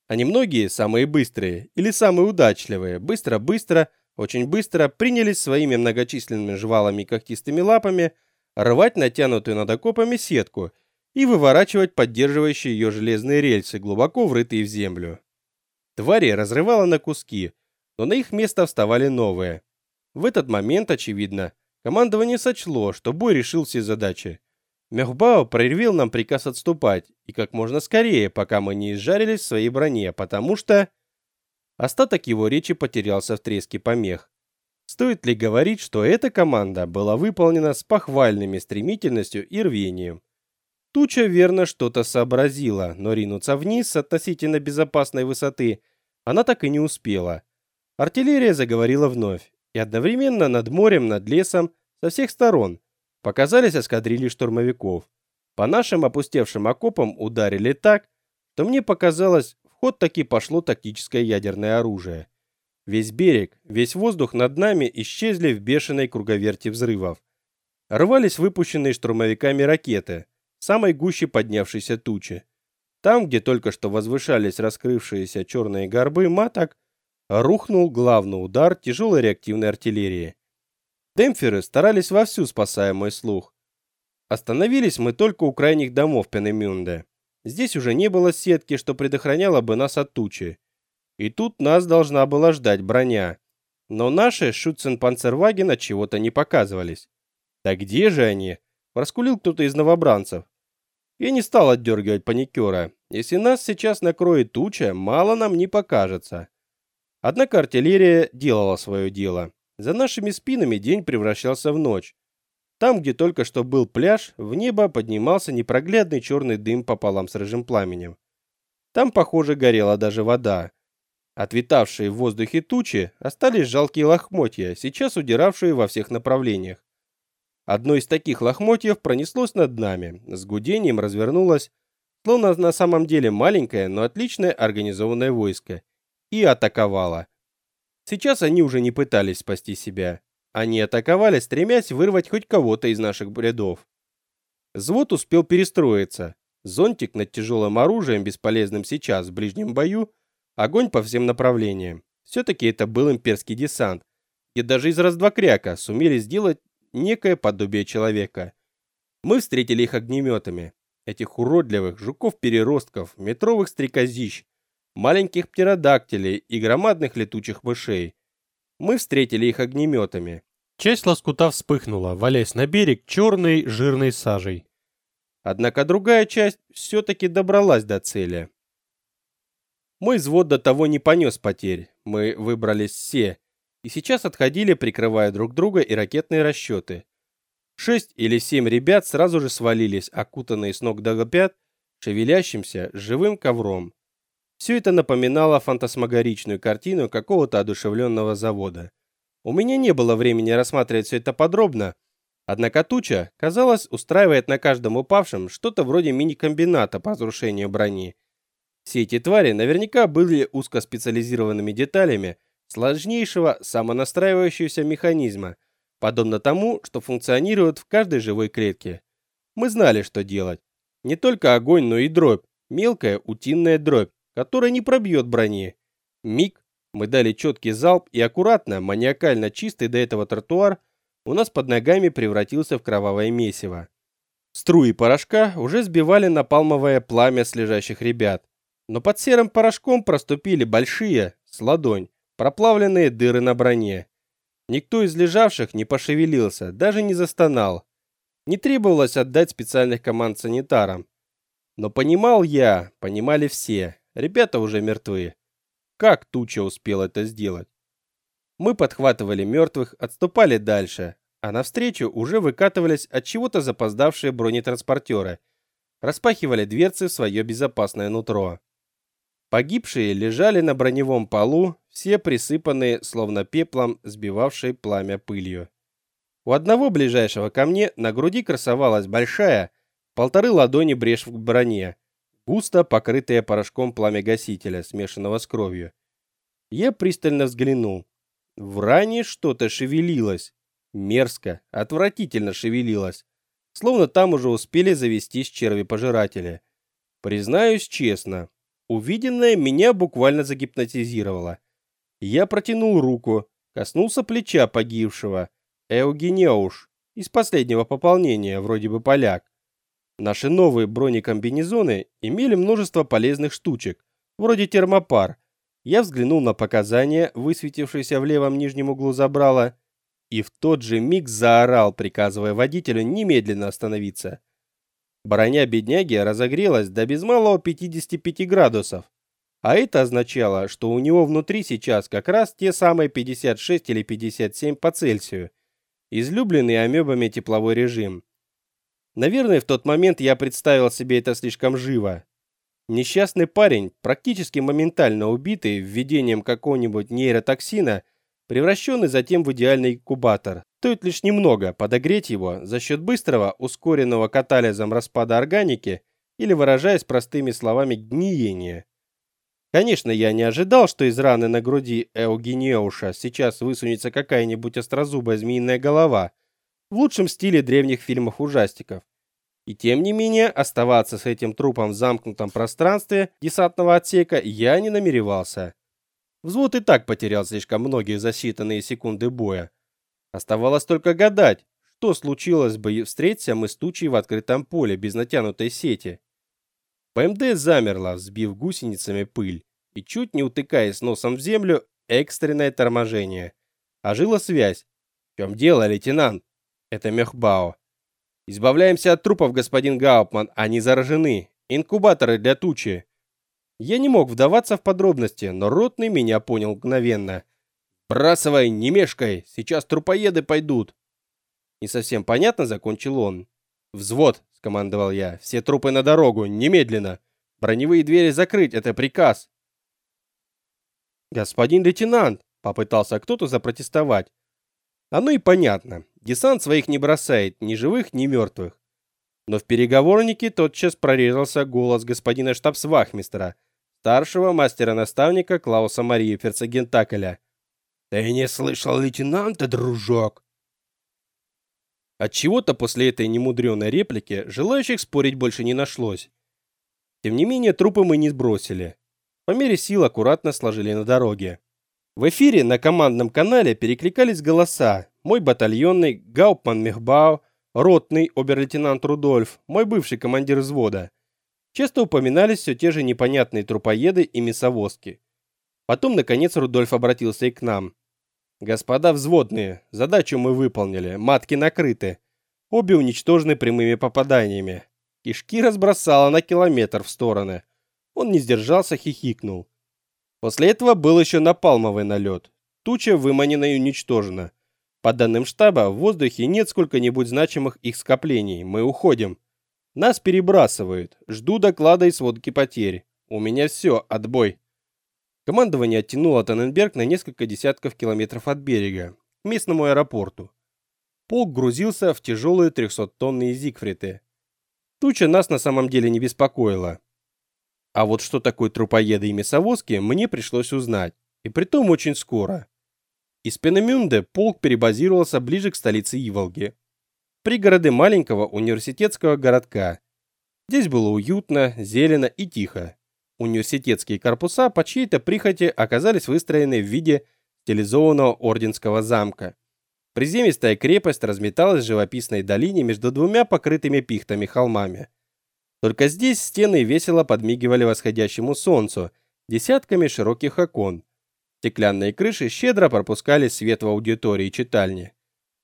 А немногие, самые быстрые или самые удачливые, быстро-быстро, очень быстро принялись своими многочисленными жвалами и когтистыми лапами рвать натянутую над окопами сетку и выворачивать поддерживающие ее железные рельсы, глубоко врытые в землю. Твари разрывало на куски, но на их место вставали новые. В этот момент, очевидно, командование сочло, что бой решил все задачи. Мехбао проревел нам приказ отступать, и как можно скорее, пока мы не изжарились в своей броне, потому что... Остаток его речи потерялся в треске помех. Стоит ли говорить, что эта команда была выполнена с похвальными стремительностью и рвением? Туча верно что-то сообразила, но ринуться вниз с относительно безопасной высоты она так и не успела. Артиллерия заговорила вновь, и одновременно над морем, над лесом, со всех сторон показались эскадрильи штурмовиков. По нашим опустевшим окопам ударили так, что мне показалось, в ход таки пошло тактическое ядерное оружие. Весь берег, весь воздух над нами исчезли в бешеной круговерти взрывов. Рвались выпущенные штурмовиками ракеты, самой гуще поднявшейся тучи. Там, где только что возвышались раскрывшиеся черные горбы маток, рухнул главный удар тяжелой реактивной артиллерии. Демпферы старались вовсю, спасая мой слух. Остановились мы только у крайних домов Пенемюнде. Здесь уже не было сетки, что предохраняла бы нас от тучи. И тут нас должна была ждать броня. Но наши Шутценпанцерваген от чего-то не показывались. Да где же они? Раскулил кто-то из новобранцев. Я не стал отдергивать паникера. Если нас сейчас накроет туча, мало нам не покажется. Однако артиллерия делала свое дело. За нашими спинами день превращался в ночь. Там, где только что был пляж, в небо поднимался непроглядный черный дым пополам с рыжим пламенем. Там, похоже, горела даже вода. Отвитавшие в воздухе тучи остались жалкие лохмотья, сейчас удиравшие во всех направлениях. Одно из таких лохмотьев пронеслось над нами, с гудением развернулось, словно на самом деле маленькое, но отличное организованное войско, и атаковало. Сейчас они уже не пытались спасти себя. Они атаковали, стремясь вырвать хоть кого-то из наших рядов. Звод успел перестроиться. Зонтик над тяжелым оружием, бесполезным сейчас в ближнем бою, огонь по всем направлениям. Все-таки это был имперский десант, и даже из раздвокряка сумели сделать некое подобие человека. Мы встретили их огнеметами. Этих уродливых жуков-переростков, метровых стрекозищ, маленьких птеродактилей и громадных летучих мышей. Мы встретили их огнеметами. Часть лоскута вспыхнула, валясь на берег черной жирной сажей. Однако другая часть все-таки добралась до цели. Мой взвод до того не понес потерь. Мы выбрались все, и сейчас отходили, прикрывая друг друга и ракетные расчеты. Шесть или семь ребят сразу же свалились, окутанные с ног до пят, шевелящимся живым ковром. Все это напоминало фантасмагоричную картину какого-то одушевленного завода. У меня не было времени рассматривать все это подробно, однако туча, казалось, устраивает на каждом упавшем что-то вроде мини-комбината по разрушению брони. Все эти твари наверняка были узкоспециализированными деталями, сложнейшего самонастраивающегося механизма, подобно тому, что функционирует в каждой живой клетке. Мы знали, что делать. Не только огонь, но и дробь, мелкая утиная дробь, которая не пробьет брони. Миг, мы дали четкий залп и аккуратно, маниакально чистый до этого тротуар у нас под ногами превратился в кровавое месиво. Струи порошка уже сбивали напалмовое пламя с лежащих ребят, но под серым порошком проступили большие, с ладонь, проплавленные дыры на броне. Никто из лежавших не пошевелился, даже не застонал. Не требовалось отдать специальных команд санитарам. Но понимал я, понимали все, ребята уже мертвы. Как Туча успел это сделать? Мы подхватывали мертвых, отступали дальше, а навстречу уже выкатывались от чего-то запоздавшие бронетранспортеры, распахивали дверцы в свое безопасное нутро. Погибшие лежали на броневом полу, все присыпанные, словно пеплом, сбивавшей пламя пылью. У одного ближайшего ко мне на груди красовалась большая, полторы ладони брешь в броне, густо покрытая порошком пламя-гасителя, смешанного с кровью. Я пристально взглянул. В ране что-то шевелилось. Мерзко, отвратительно шевелилось. Словно там уже успели завестись черви-пожиратели. Признаюсь честно, Увиденное меня буквально загипнотизировало. Я протянул руку, коснулся плеча погибшего. Эугенеуш, из последнего пополнения, вроде бы поляк. Наши новые бронекомбинезоны имели множество полезных штучек, вроде термопар. Я взглянул на показания, высветившиеся в левом нижнем углу забрала, и в тот же миг заорал, приказывая водителю немедленно остановиться. Броня бедняги разогрелась до без малого 55 градусов. А это означало, что у него внутри сейчас как раз те самые 56 или 57 по Цельсию. Излюбленный амебами тепловой режим. Наверное, в тот момент я представил себе это слишком живо. Несчастный парень, практически моментально убитый введением какого-нибудь нейротоксина, превращенный затем в идеальный инкубатор. Стоит лишь немного подогреть его за счет быстрого, ускоренного катализом распада органики или, выражаясь простыми словами, гниения. Конечно, я не ожидал, что из раны на груди Эугениуша сейчас высунется какая-нибудь острозубая змеиная голова, в лучшем стиле древних фильмов-ужастиков. И тем не менее, оставаться с этим трупом в замкнутом пространстве десантного отсека я не намеревался. Взвод и так потерял слишком многие за считанные секунды боя. Оставалось только гадать, что случилось бы, встреться мы с тучей в открытом поле без натянутой сети. ПМД замерла, взбив гусеницами пыль, и чуть не утыкаясь носом в землю, экстренное торможение. Ожила связь. В чем дело, лейтенант? Это Мехбао. Избавляемся от трупов, господин Гауптман, они заражены. Инкубаторы для тучи. Я не мог вдаваться в подробности, но ротный меня понял мгновенно. Бросавай, не мешкай, сейчас трупоеды пойдут. Не совсем понятно закончил он. Взвод, скомандовал я. Все трупы на дорогу, немедленно. Броневые двери закрыть это приказ. Господин лейтенант, попытался кто-то запротестовать. Оно и понятно. Десант своих не бросает, ни живых, ни мертвых. Но в переговорнике тотчас прорезался голос господина штабсвахмистера, старшего мастера-наставника Клауса Марии Ферцегентакеля. «Ты не слышал лейтенанта, дружок?» От чего-то после этой немудреной реплики желающих спорить больше не нашлось. Тем не менее, трупы мы не сбросили. По мере сил аккуратно сложили на дороге. В эфире на командном канале перекликались голоса. Мой батальонный, Гауптман Мехбау, ротный, обер-лейтенант Рудольф, мой бывший командир взвода. Часто упоминались все те же непонятные трупоеды и мясовозки. Потом, наконец, Рудольф обратился и к нам. «Господа взводные, задачу мы выполнили, матки накрыты. Обе уничтожены прямыми попаданиями. Кишки разбросало на километр в стороны». Он не сдержался, хихикнул. После этого был еще напалмовый налет. Туча выманена и уничтожена. По данным штаба, в воздухе нет сколько-нибудь значимых их скоплений. Мы уходим. Нас перебрасывают. Жду доклада и сводки потерь. У меня все, отбой. Командование оттянуло Таненберг на несколько десятков километров от берега, к местному аэропорту. Полк грузился в тяжелые 300-тонные зигфриты. Туча нас на самом деле не беспокоила. А вот что такое трупоеды и мясовозки, мне пришлось узнать, и притом очень скоро. Из Пенемюнде полк перебазировался ближе к столице Иволги, пригороды маленького университетского городка. Здесь было уютно, зелено и тихо. Университетские корпуса по чьей-то прихоти оказались выстроены в виде стилизованного орденского замка. Приземистая крепость разметалась в живописной долине между двумя покрытыми пихтами холмами. Только здесь стены весело подмигивали восходящему солнцу десятками широких окон. Стеклянные крыши щедро пропускали свет в аудитории и читальне.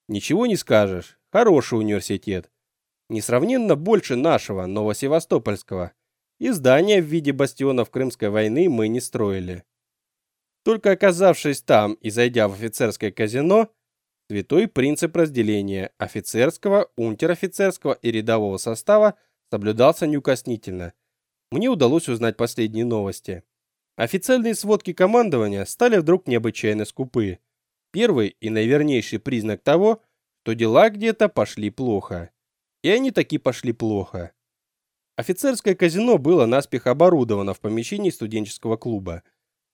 Ничего не скажешь, хороший университет. Несравненно больше нашего, Новосевастопольского. И здания в виде бастионов Крымской войны мы не строили. Только оказавшись там и зайдя в офицерское казино, святой принцип разделения офицерского, унтер-офицерского и рядового состава соблюдался неукоснительно. Мне удалось узнать последние новости. Официальные сводки командования стали вдруг необычайно скупы. Первый и наивернейший признак того, что дела где-то пошли плохо. И они таки пошли плохо. Офицерское казино было наспех оборудовано в помещении студенческого клуба.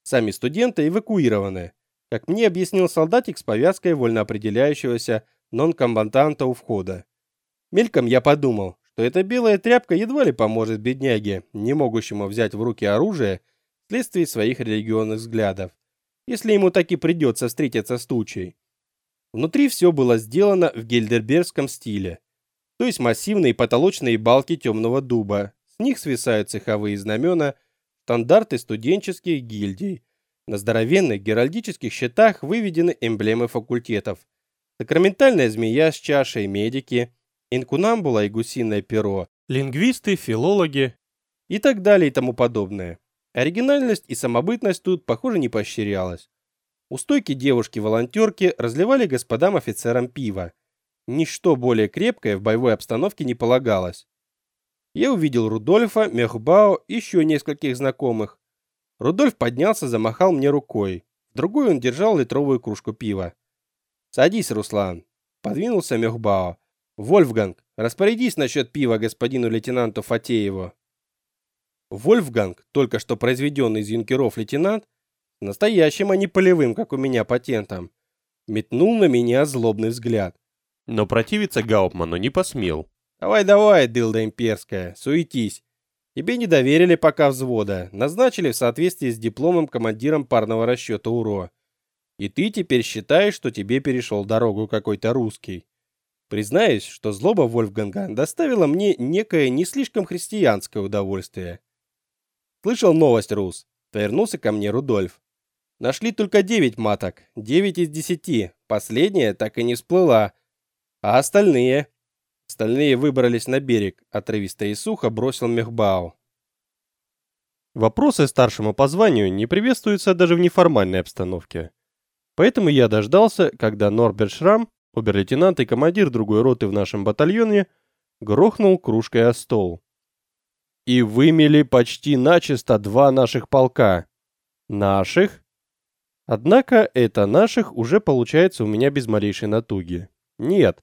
Сами студенты эвакуированы, как мне объяснил солдатик с повязкой вольноопределяющегося нон-комбатанта у входа. Мельком я подумал, что эта белая тряпка едва ли поможет бедняге, не могущему взять в руки оружие вследствие своих религиозных взглядов, если ему таки придется встретиться с тучей. Внутри все было сделано в гельдербергском стиле, то есть массивные потолочные балки темного дуба, с них свисают цеховые знамена, стандарты студенческих гильдий, на здоровенных геральдических щитах выведены эмблемы факультетов, сакраментальная змея с чашей медики – инкунамбула и гусиное перо, лингвисты, филологи и так далее и тому подобное. Оригинальность и самобытность тут, похоже, не поощрялась. У стойки девушки-волонтерки разливали господам офицерам пиво. Ничто более крепкое в боевой обстановке не полагалось. Я увидел Рудольфа, Мехбао и еще нескольких знакомых. Рудольф поднялся, замахал мне рукой. В другой он держал литровую кружку пива. «Садись, Руслан», — подвинулся Мехбао. Вольфганг, распорядись насчет пива господину лейтенанту Фатееву. Вольфганг, только что произведенный из юнкеров лейтенант, настоящим, а не полевым, как у меня, патентом, метнул на меня злобный взгляд. Но противиться Гауптману не посмел. «Давай-давай, дылда имперская, суетись. Тебе не доверили пока взвода, назначили в соответствии с дипломом командиром парного расчета УРО. И ты теперь считаешь, что тебе перешел дорогу какой-то русский. Признаюсь, что злоба Вольфганга доставила мне некое не слишком христианское удовольствие. Слышал новость, Рус? Повернулся ко мне Рудольф. Нашли только девять маток, девять из десяти. Последняя так и не всплыла. А остальные? Остальные выбрались на берег, отрывисто и сухо бросил Мехбау. Вопросы старшему по званию не приветствуются даже в неформальной обстановке. Поэтому я дождался, когда Норберт Шрам, обер-лейтенант и командир другой роты в нашем батальоне, грохнул кружкой о стол. И вымели почти начисто два наших полка. Наших? Однако это наших уже получается у меня без малейшей натуги. Нет,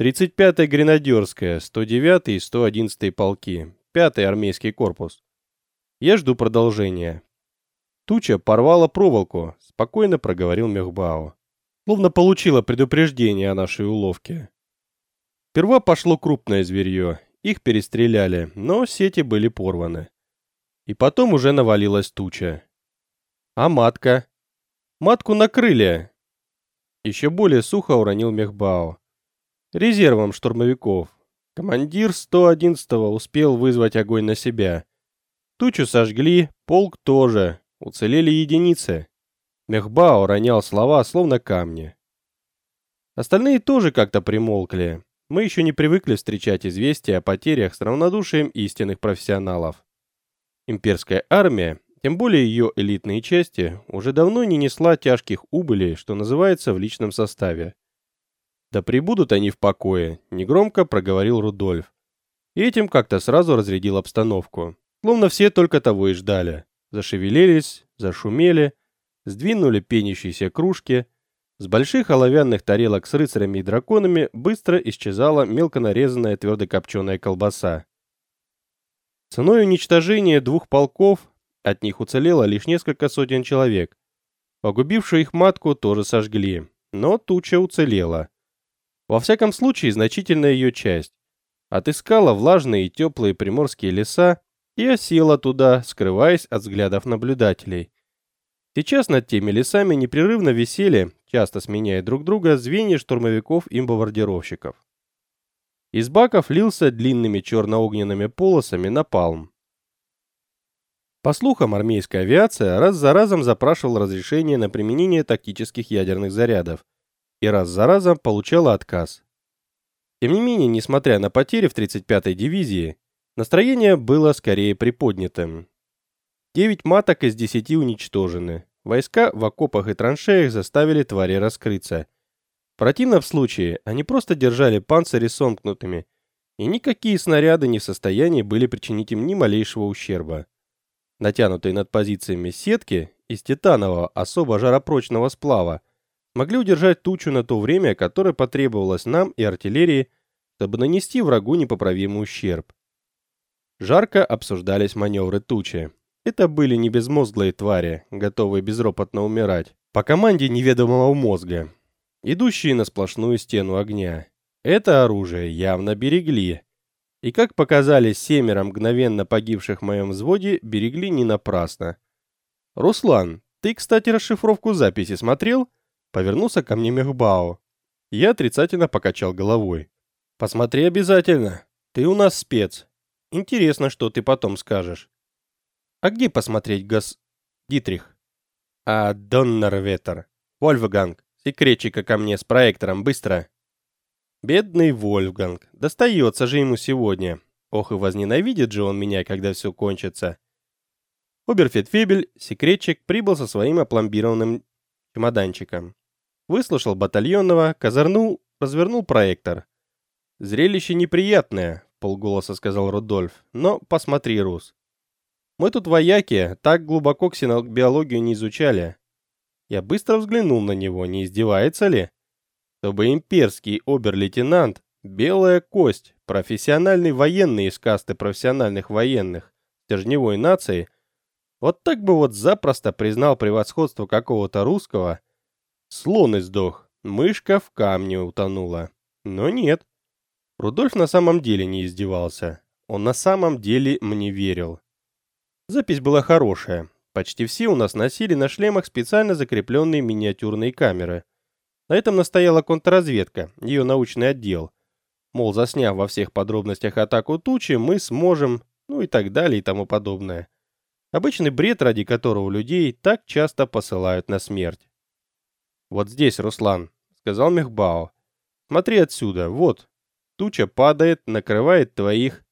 35-я гренадерская, 109-й и 111-й полки, 5-й армейский корпус. Я жду продолжения. Туча порвала проволоку, спокойно проговорил Мехбао. Словно получила предупреждение о нашей уловке. Сперва пошло крупное зверье, их перестреляли, но сети были порваны. И потом уже навалилась туча. А матка? Матку накрыли. Еще более сухо уронил Мехбао резервом штурмовиков. Командир 111-го успел вызвать огонь на себя. Тучу сожгли, полк тоже, уцелели единицы. Мехбао ронял слова, словно камни. Остальные тоже как-то примолкли. Мы еще не привыкли встречать известия о потерях с равнодушием истинных профессионалов. Имперская армия, тем более ее элитные части, уже давно не несла тяжких убылей, что называется, в личном составе. Да прибудут они в покое, негромко проговорил Рудольф. И этим как-то сразу разрядил обстановку. Словно все только того и ждали. Зашевелились, зашумели, сдвинули пенящиеся кружки. С больших оловянных тарелок с рыцарями и драконами быстро исчезала мелко нарезанная твердокопченая колбаса. Ценой уничтожения двух полков от них уцелело лишь несколько сотен человек. Погубившую их матку тоже сожгли, но туча уцелела. Во всяком случае, значительная ее часть. Отыскала влажные и теплые приморские леса и осела туда, скрываясь от взглядов наблюдателей. Сейчас над теми лесами непрерывно висели, часто сменяя друг друга, звенья штурмовиков и бомбардировщиков. Из баков лился длинными черно-огненными полосами напалм. По слухам, армейская авиация раз за разом запрашивала разрешение на применение тактических ядерных зарядов, и раз за разом получала отказ. Тем не менее, несмотря на потери в 35-й дивизии, настроение было скорее приподнятым. Девять маток из десяти уничтожены. Войска в окопах и траншеях заставили твари раскрыться. В противном случае они просто держали панцири сомкнутыми, и никакие снаряды не в состоянии были причинить им ни малейшего ущерба. Натянутые над позициями сетки из титанового особо жаропрочного сплава могли удержать тучу на то время, которое потребовалось нам и артиллерии, чтобы нанести врагу непоправимый ущерб. Жарко обсуждались маневры тучи. Это были не безмозглые твари, готовые безропотно умирать, по команде неведомого мозга, идущие на сплошную стену огня. Это оружие явно берегли. И как показали семеро мгновенно погибших в моем взводе, берегли не напрасно. «Руслан, ты, кстати, расшифровку записи смотрел?» Повернулся ко мне Мехбао. Я отрицательно покачал головой. Посмотри обязательно. Ты у нас спец. Интересно, что ты потом скажешь. А где посмотреть, гос... Дитрих? А, Доннерветер. Вольфганг, секретчика ко мне с проектором, быстро. Бедный Вольфганг, достается же ему сегодня. Ох и возненавидит же он меня, когда все кончится. Оберфетфебель, секретчик, прибыл со своим опломбированным чемоданчиком. Выслушал батальонного, козырнул, развернул проектор. «Зрелище неприятное», — полголоса сказал Рудольф, — «но посмотри, Рус. Мы тут вояки, так глубоко ксенобиологию не изучали». Я быстро взглянул на него, не издевается ли? Чтобы имперский обер-лейтенант, белая кость, профессиональный военный из касты профессиональных военных, стержневой нации, вот так бы вот запросто признал превосходство какого-то русского, слон издох, мышка в камне утонула. Но нет. Рудольф на самом деле не издевался. Он на самом деле мне верил. Запись была хорошая. Почти все у нас носили на шлемах специально закрепленные миниатюрные камеры. На этом настояла контрразведка, ее научный отдел. Мол, засняв во всех подробностях атаку тучи, мы сможем, ну и так далее и тому подобное. Обычный бред, ради которого людей так часто посылают на смерть. «Вот здесь, Руслан», — сказал Мехбао. «Смотри отсюда, вот. Туча падает, накрывает твоих...»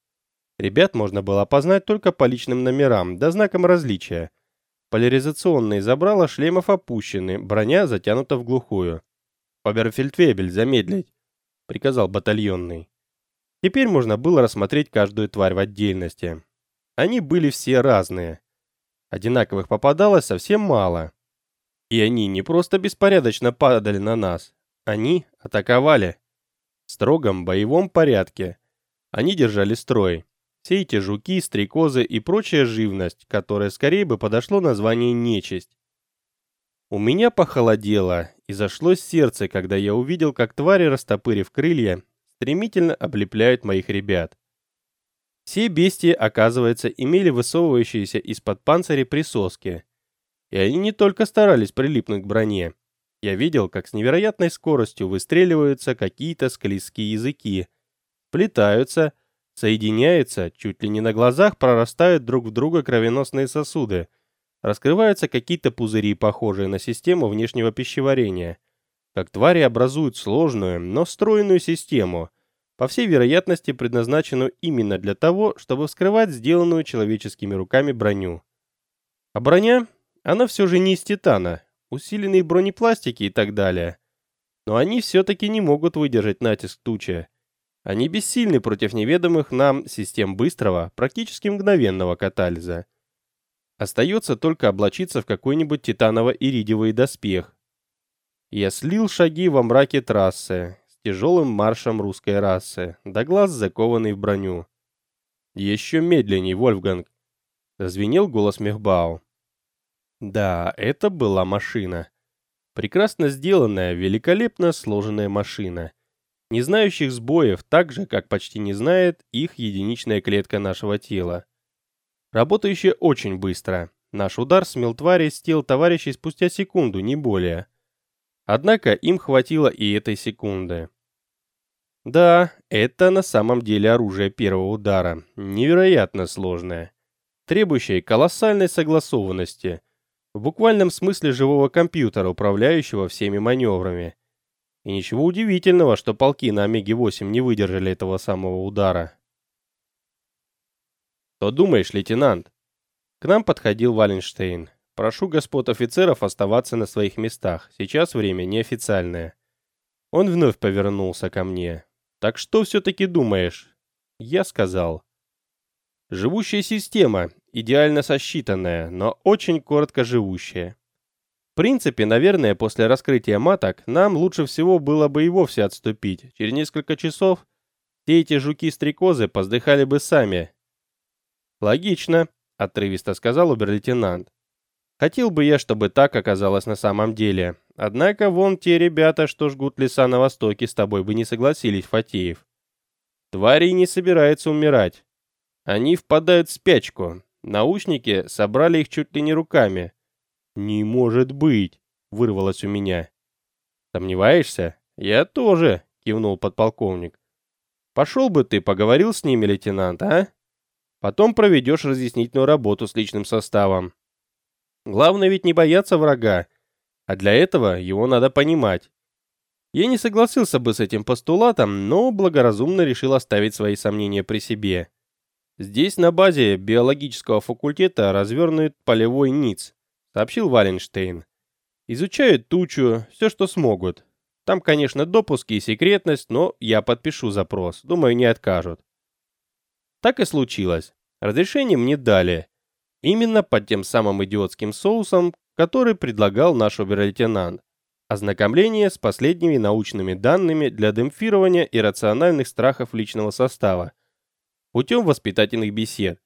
Ребят можно было опознать только по личным номерам, да знакам различия. Поляризационные забрала шлемов опущены, броня затянута в глухую. «Оберфельдвебель, замедлить!» — приказал батальонный. Теперь можно было рассмотреть каждую тварь в отдельности. Они были все разные. Одинаковых попадалось совсем мало. И они не просто беспорядочно падали на нас, они атаковали. В строгом боевом порядке. Они держали строй. Все эти жуки, стрекозы и прочая живность, которая скорее бы подошло название нечисть. У меня похолодело и зашлось сердце, когда я увидел, как твари, растопырив крылья, стремительно облепляют моих ребят. Все бестии, оказывается, имели высовывающиеся из-под панциря присоски. И они не только старались прилипнуть к броне. Я видел, как с невероятной скоростью выстреливаются какие-то склизкие языки, плетаются, соединяются, чуть ли не на глазах прорастают друг в друга кровеносные сосуды, раскрываются какие-то пузыри, похожие на систему внешнего пищеварения. Как твари образуют сложную, но стройную систему – по всей вероятности предназначенную именно для того, чтобы вскрывать сделанную человеческими руками броню. А броня, она все же не из титана, усиленные бронепластики и так далее. Но они все-таки не могут выдержать натиск тучи. Они бессильны против неведомых нам систем быстрого, практически мгновенного катализа. Остается только облачиться в какой-нибудь титаново-иридиевый доспех. Я слил шаги во мраке трассы, тяжелым маршем русской расы, до глаз закованный в броню. «Еще медленней, Вольфганг!» — зазвенел голос Мехбау. Да, это была машина. Прекрасно сделанная, великолепно сложенная машина. Не знающих сбоев так же, как почти не знает их единичная клетка нашего тела. Работающая очень быстро. Наш удар смел твари с тел товарищей спустя секунду, не более. Однако им хватило и этой секунды. Да, это на самом деле оружие первого удара, невероятно сложное, требующее колоссальной согласованности, в буквальном смысле живого компьютера, управляющего всеми маневрами. И ничего удивительного, что полки на Омеге-8 не выдержали этого самого удара. «Что думаешь, лейтенант?» К нам подходил Валенштейн. «Прошу господ офицеров оставаться на своих местах, сейчас время неофициальное». Он вновь повернулся ко мне. Так что все-таки думаешь? Я сказал. Живущая система, идеально сосчитанная, но очень коротко живущая. Принципе, наверное, после раскрытия маток нам лучше всего было бы и вовсе отступить. Через несколько часов все эти жуки-стрекозы поздыхали бы сами. Логично, отрывисто сказал обер-лейтенант. Хотел бы я, чтобы так оказалось на самом деле. Однако вон те ребята, что жгут леса на востоке, с тобой бы не согласились, Фатеев. Твари не собираются умирать. Они впадают в спячку. Научники собрали их чуть ли не руками. «Не может быть!» — вырвалось у меня. «Сомневаешься?» «Я тоже», — кивнул подполковник. «Пошел бы ты, поговорил с ними, лейтенант, а? Потом проведешь разъяснительную работу с личным составом. Главное ведь не бояться врага, а для этого его надо понимать. Я не согласился бы с этим постулатом, но благоразумно решил оставить свои сомнения при себе. Здесь на базе биологического факультета развернут полевой НИЦ, сообщил Валенштейн. Изучают тучу, все, что смогут. Там, конечно, допуски и секретность, но я подпишу запрос, думаю, не откажут. Так и случилось. Разрешение мне дали. Именно под тем самым идиотским соусом, который предлагал наш обер-лейтенант. Ознакомление с последними научными данными для демпфирования иррациональных страхов личного состава путем воспитательных бесед.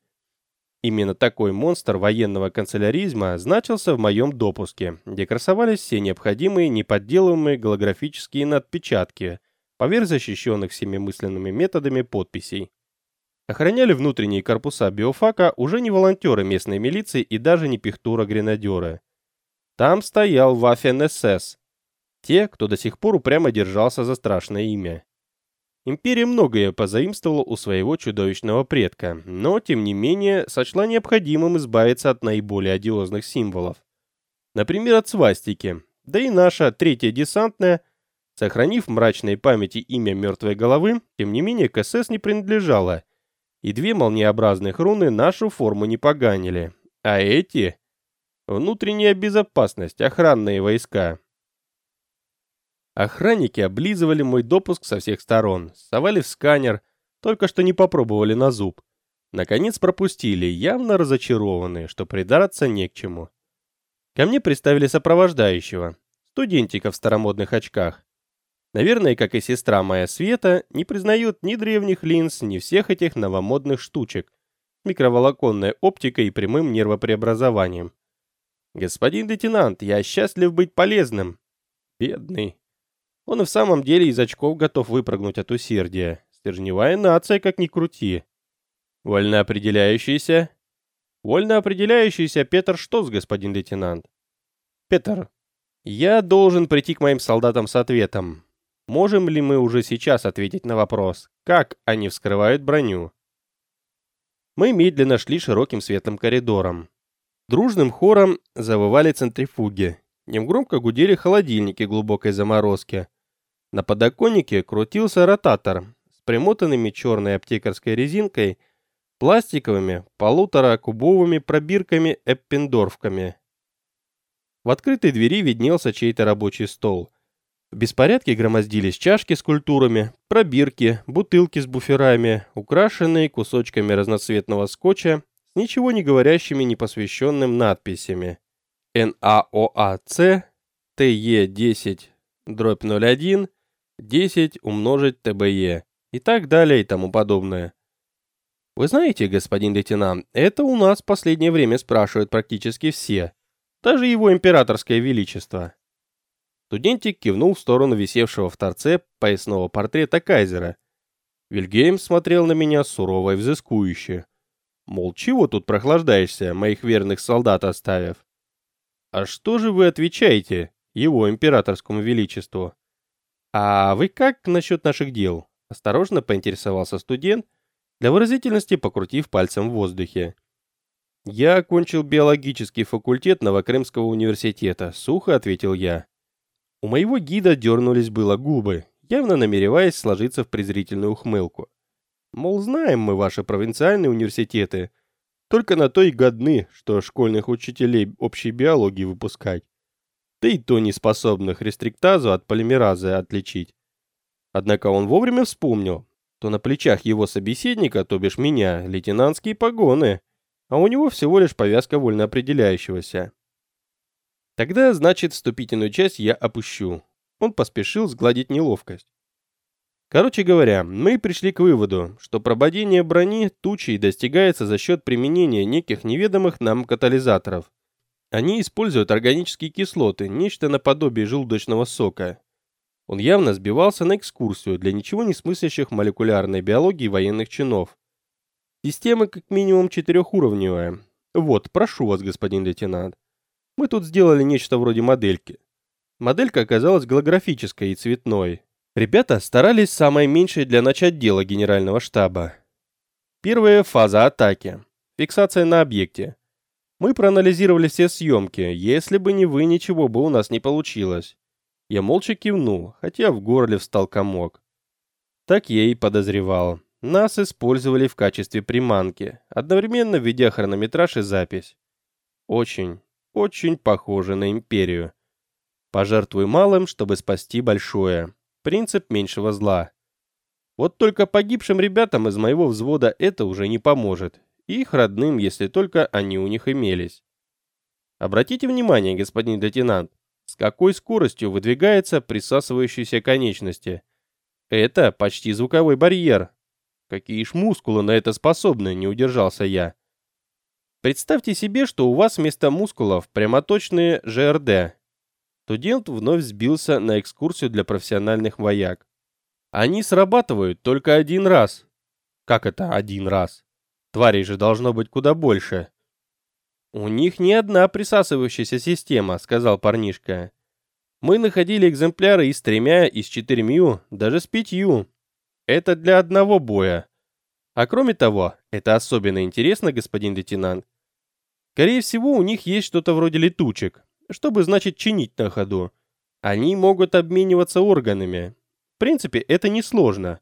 Именно такой монстр военного канцеляризма значился в моем допуске, где красовались все необходимые неподделываемые голографические надпечатки поверх защищенных всеми мысленными методами подписей. Охраняли внутренние корпуса биофака уже не волонтеры местной милиции и даже не пихтура-гренадеры. Там стоял Waffen-СС, те, кто до сих пор упрямо держался за страшное имя. Империя многое позаимствовала у своего чудовищного предка, но, тем не менее, сочла необходимым избавиться от наиболее одиозных символов. Например, от свастики, да и наша третья десантная, сохранив мрачной памяти имя мертвой головы, тем не менее к СС не принадлежала, и две молниеобразных руны нашу форму не поганили, а эти — внутренняя безопасность, охранные войска, Охранники облизывали мой допуск со всех сторон, совали в сканер, только что не попробовали на зуб. Наконец пропустили, явно разочарованные, что придраться не к чему. Ко мне приставили сопровождающего, студентика в старомодных очках. Наверное, как и сестра моя Света, не признают ни древних линз, ни всех этих новомодных штучек, микроволоконной оптикой и прямым нервопреобразованием. «Господин лейтенант, я счастлив быть полезным». Бедный. Он и в самом деле из очков готов выпрыгнуть от усердия. Стержневая нация, как ни крути. Вольно определяющийся. Вольно определяющийся Петр Штоц, господин лейтенант. Петр, я должен прийти к моим солдатам с ответом. Можем ли мы уже сейчас ответить на вопрос, как они вскрывают броню? Мы медленно шли широким светлым коридором. Дружным хором завывали центрифуги. Негромко гудели холодильники глубокой заморозки. На подоконнике крутился ротатор с примотанными черной аптекарской резинкой, пластиковыми полуторакубовыми пробирками Эппендорфками. В открытой двери виднелся чей-то рабочий стол. В беспорядке громоздились чашки с культурами, пробирки, бутылки с буферами, украшенные кусочками разноцветного скотча с ничего не говорящими непосвященным надписями. НАОАЦ, ТЕ10, дробь 01, 10 умножить ТБЕ и так далее и тому подобное. Вы знаете, господин лейтенант, это у нас в последнее время спрашивают практически все, даже его императорское величество. Студентик кивнул в сторону висевшего в торце поясного портрета кайзера. Вильгельм смотрел на меня сурово и взыскующе. Мол, чего тут прохлаждаешься, моих верных солдат оставив? А что же вы отвечаете его императорскому величеству? «А вы как насчет наших дел?» – осторожно поинтересовался студент, для выразительности покрутив пальцем в воздухе. «Я окончил биологический факультет Новокрымского университета», – сухо ответил я. У моего гида дернулись было губы, явно намереваясь сложиться в презрительную ухмылку. Мол, знаем мы ваши провинциальные университеты, только на то и годны, что школьных учителей общей биологии выпускать да и то не способных рестриктазу от полимеразы отличить. Однако он вовремя вспомнил, что на плечах его собеседника, то бишь меня, лейтенантские погоны, а у него всего лишь повязка вольно определяющегося. Тогда, значит, вступительную часть я опущу. Он поспешил сгладить неловкость. Короче говоря, мы пришли к выводу, что прободение брони тучей достигается за счет применения неких неведомых нам катализаторов, они используют органические кислоты, нечто наподобие желудочного сока. Он явно сбивался на экскурсию для ничего не смыслящих молекулярной биологии военных чинов. Система как минимум четырехуровневая. Вот, прошу вас, господин лейтенант. Мы тут сделали нечто вроде модельки. Моделька оказалась голографической и цветной. Ребята старались самое меньшее для начать дела генерального штаба. Первая фаза атаки. Фиксация на объекте. Мы проанализировали все съемки. Если бы не вы, ничего бы у нас не получилось. Я молча кивнул, хотя в горле встал комок. Так я и подозревал. Нас использовали в качестве приманки, одновременно ведя хронометраж и запись. Очень, очень похоже на империю. Пожертвуй малым, чтобы спасти большое. Принцип меньшего зла. Вот только погибшим ребятам из моего взвода это уже не поможет и их родным, если только они у них имелись. Обратите внимание, господин лейтенант, с какой скоростью выдвигаются присасывающиеся конечности. Это почти звуковой барьер. Какие ж мускулы на это способны, не удержался я. Представьте себе, что у вас вместо мускулов прямоточные ЖРД. Студент вновь сбился на экскурсию для профессиональных вояк. Они срабатывают только один раз. Как это один раз? Тварей же должно быть куда больше. У них не одна присасывающаяся система, сказал парнишка. Мы находили экземпляры и с тремя, и с четырьмя, даже с пятью. Это для одного боя. А кроме того, это особенно интересно, господин лейтенант. Скорее всего, у них есть что-то вроде летучек, чтобы, значит, чинить на ходу. Они могут обмениваться органами. В принципе, это несложно.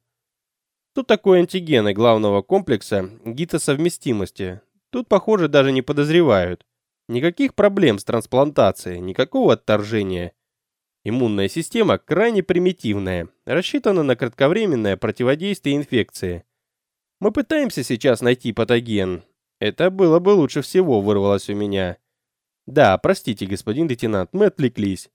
Тут такое антигены главного комплекса гитосовместимости. Тут, похоже, даже не подозревают. Никаких проблем с трансплантацией, никакого отторжения. Иммунная система крайне примитивная, рассчитана на кратковременное противодействие инфекции. Мы пытаемся сейчас найти патоген. Это было бы лучше всего, вырвалось у меня. Да, простите, господин лейтенант, мы отвлеклись.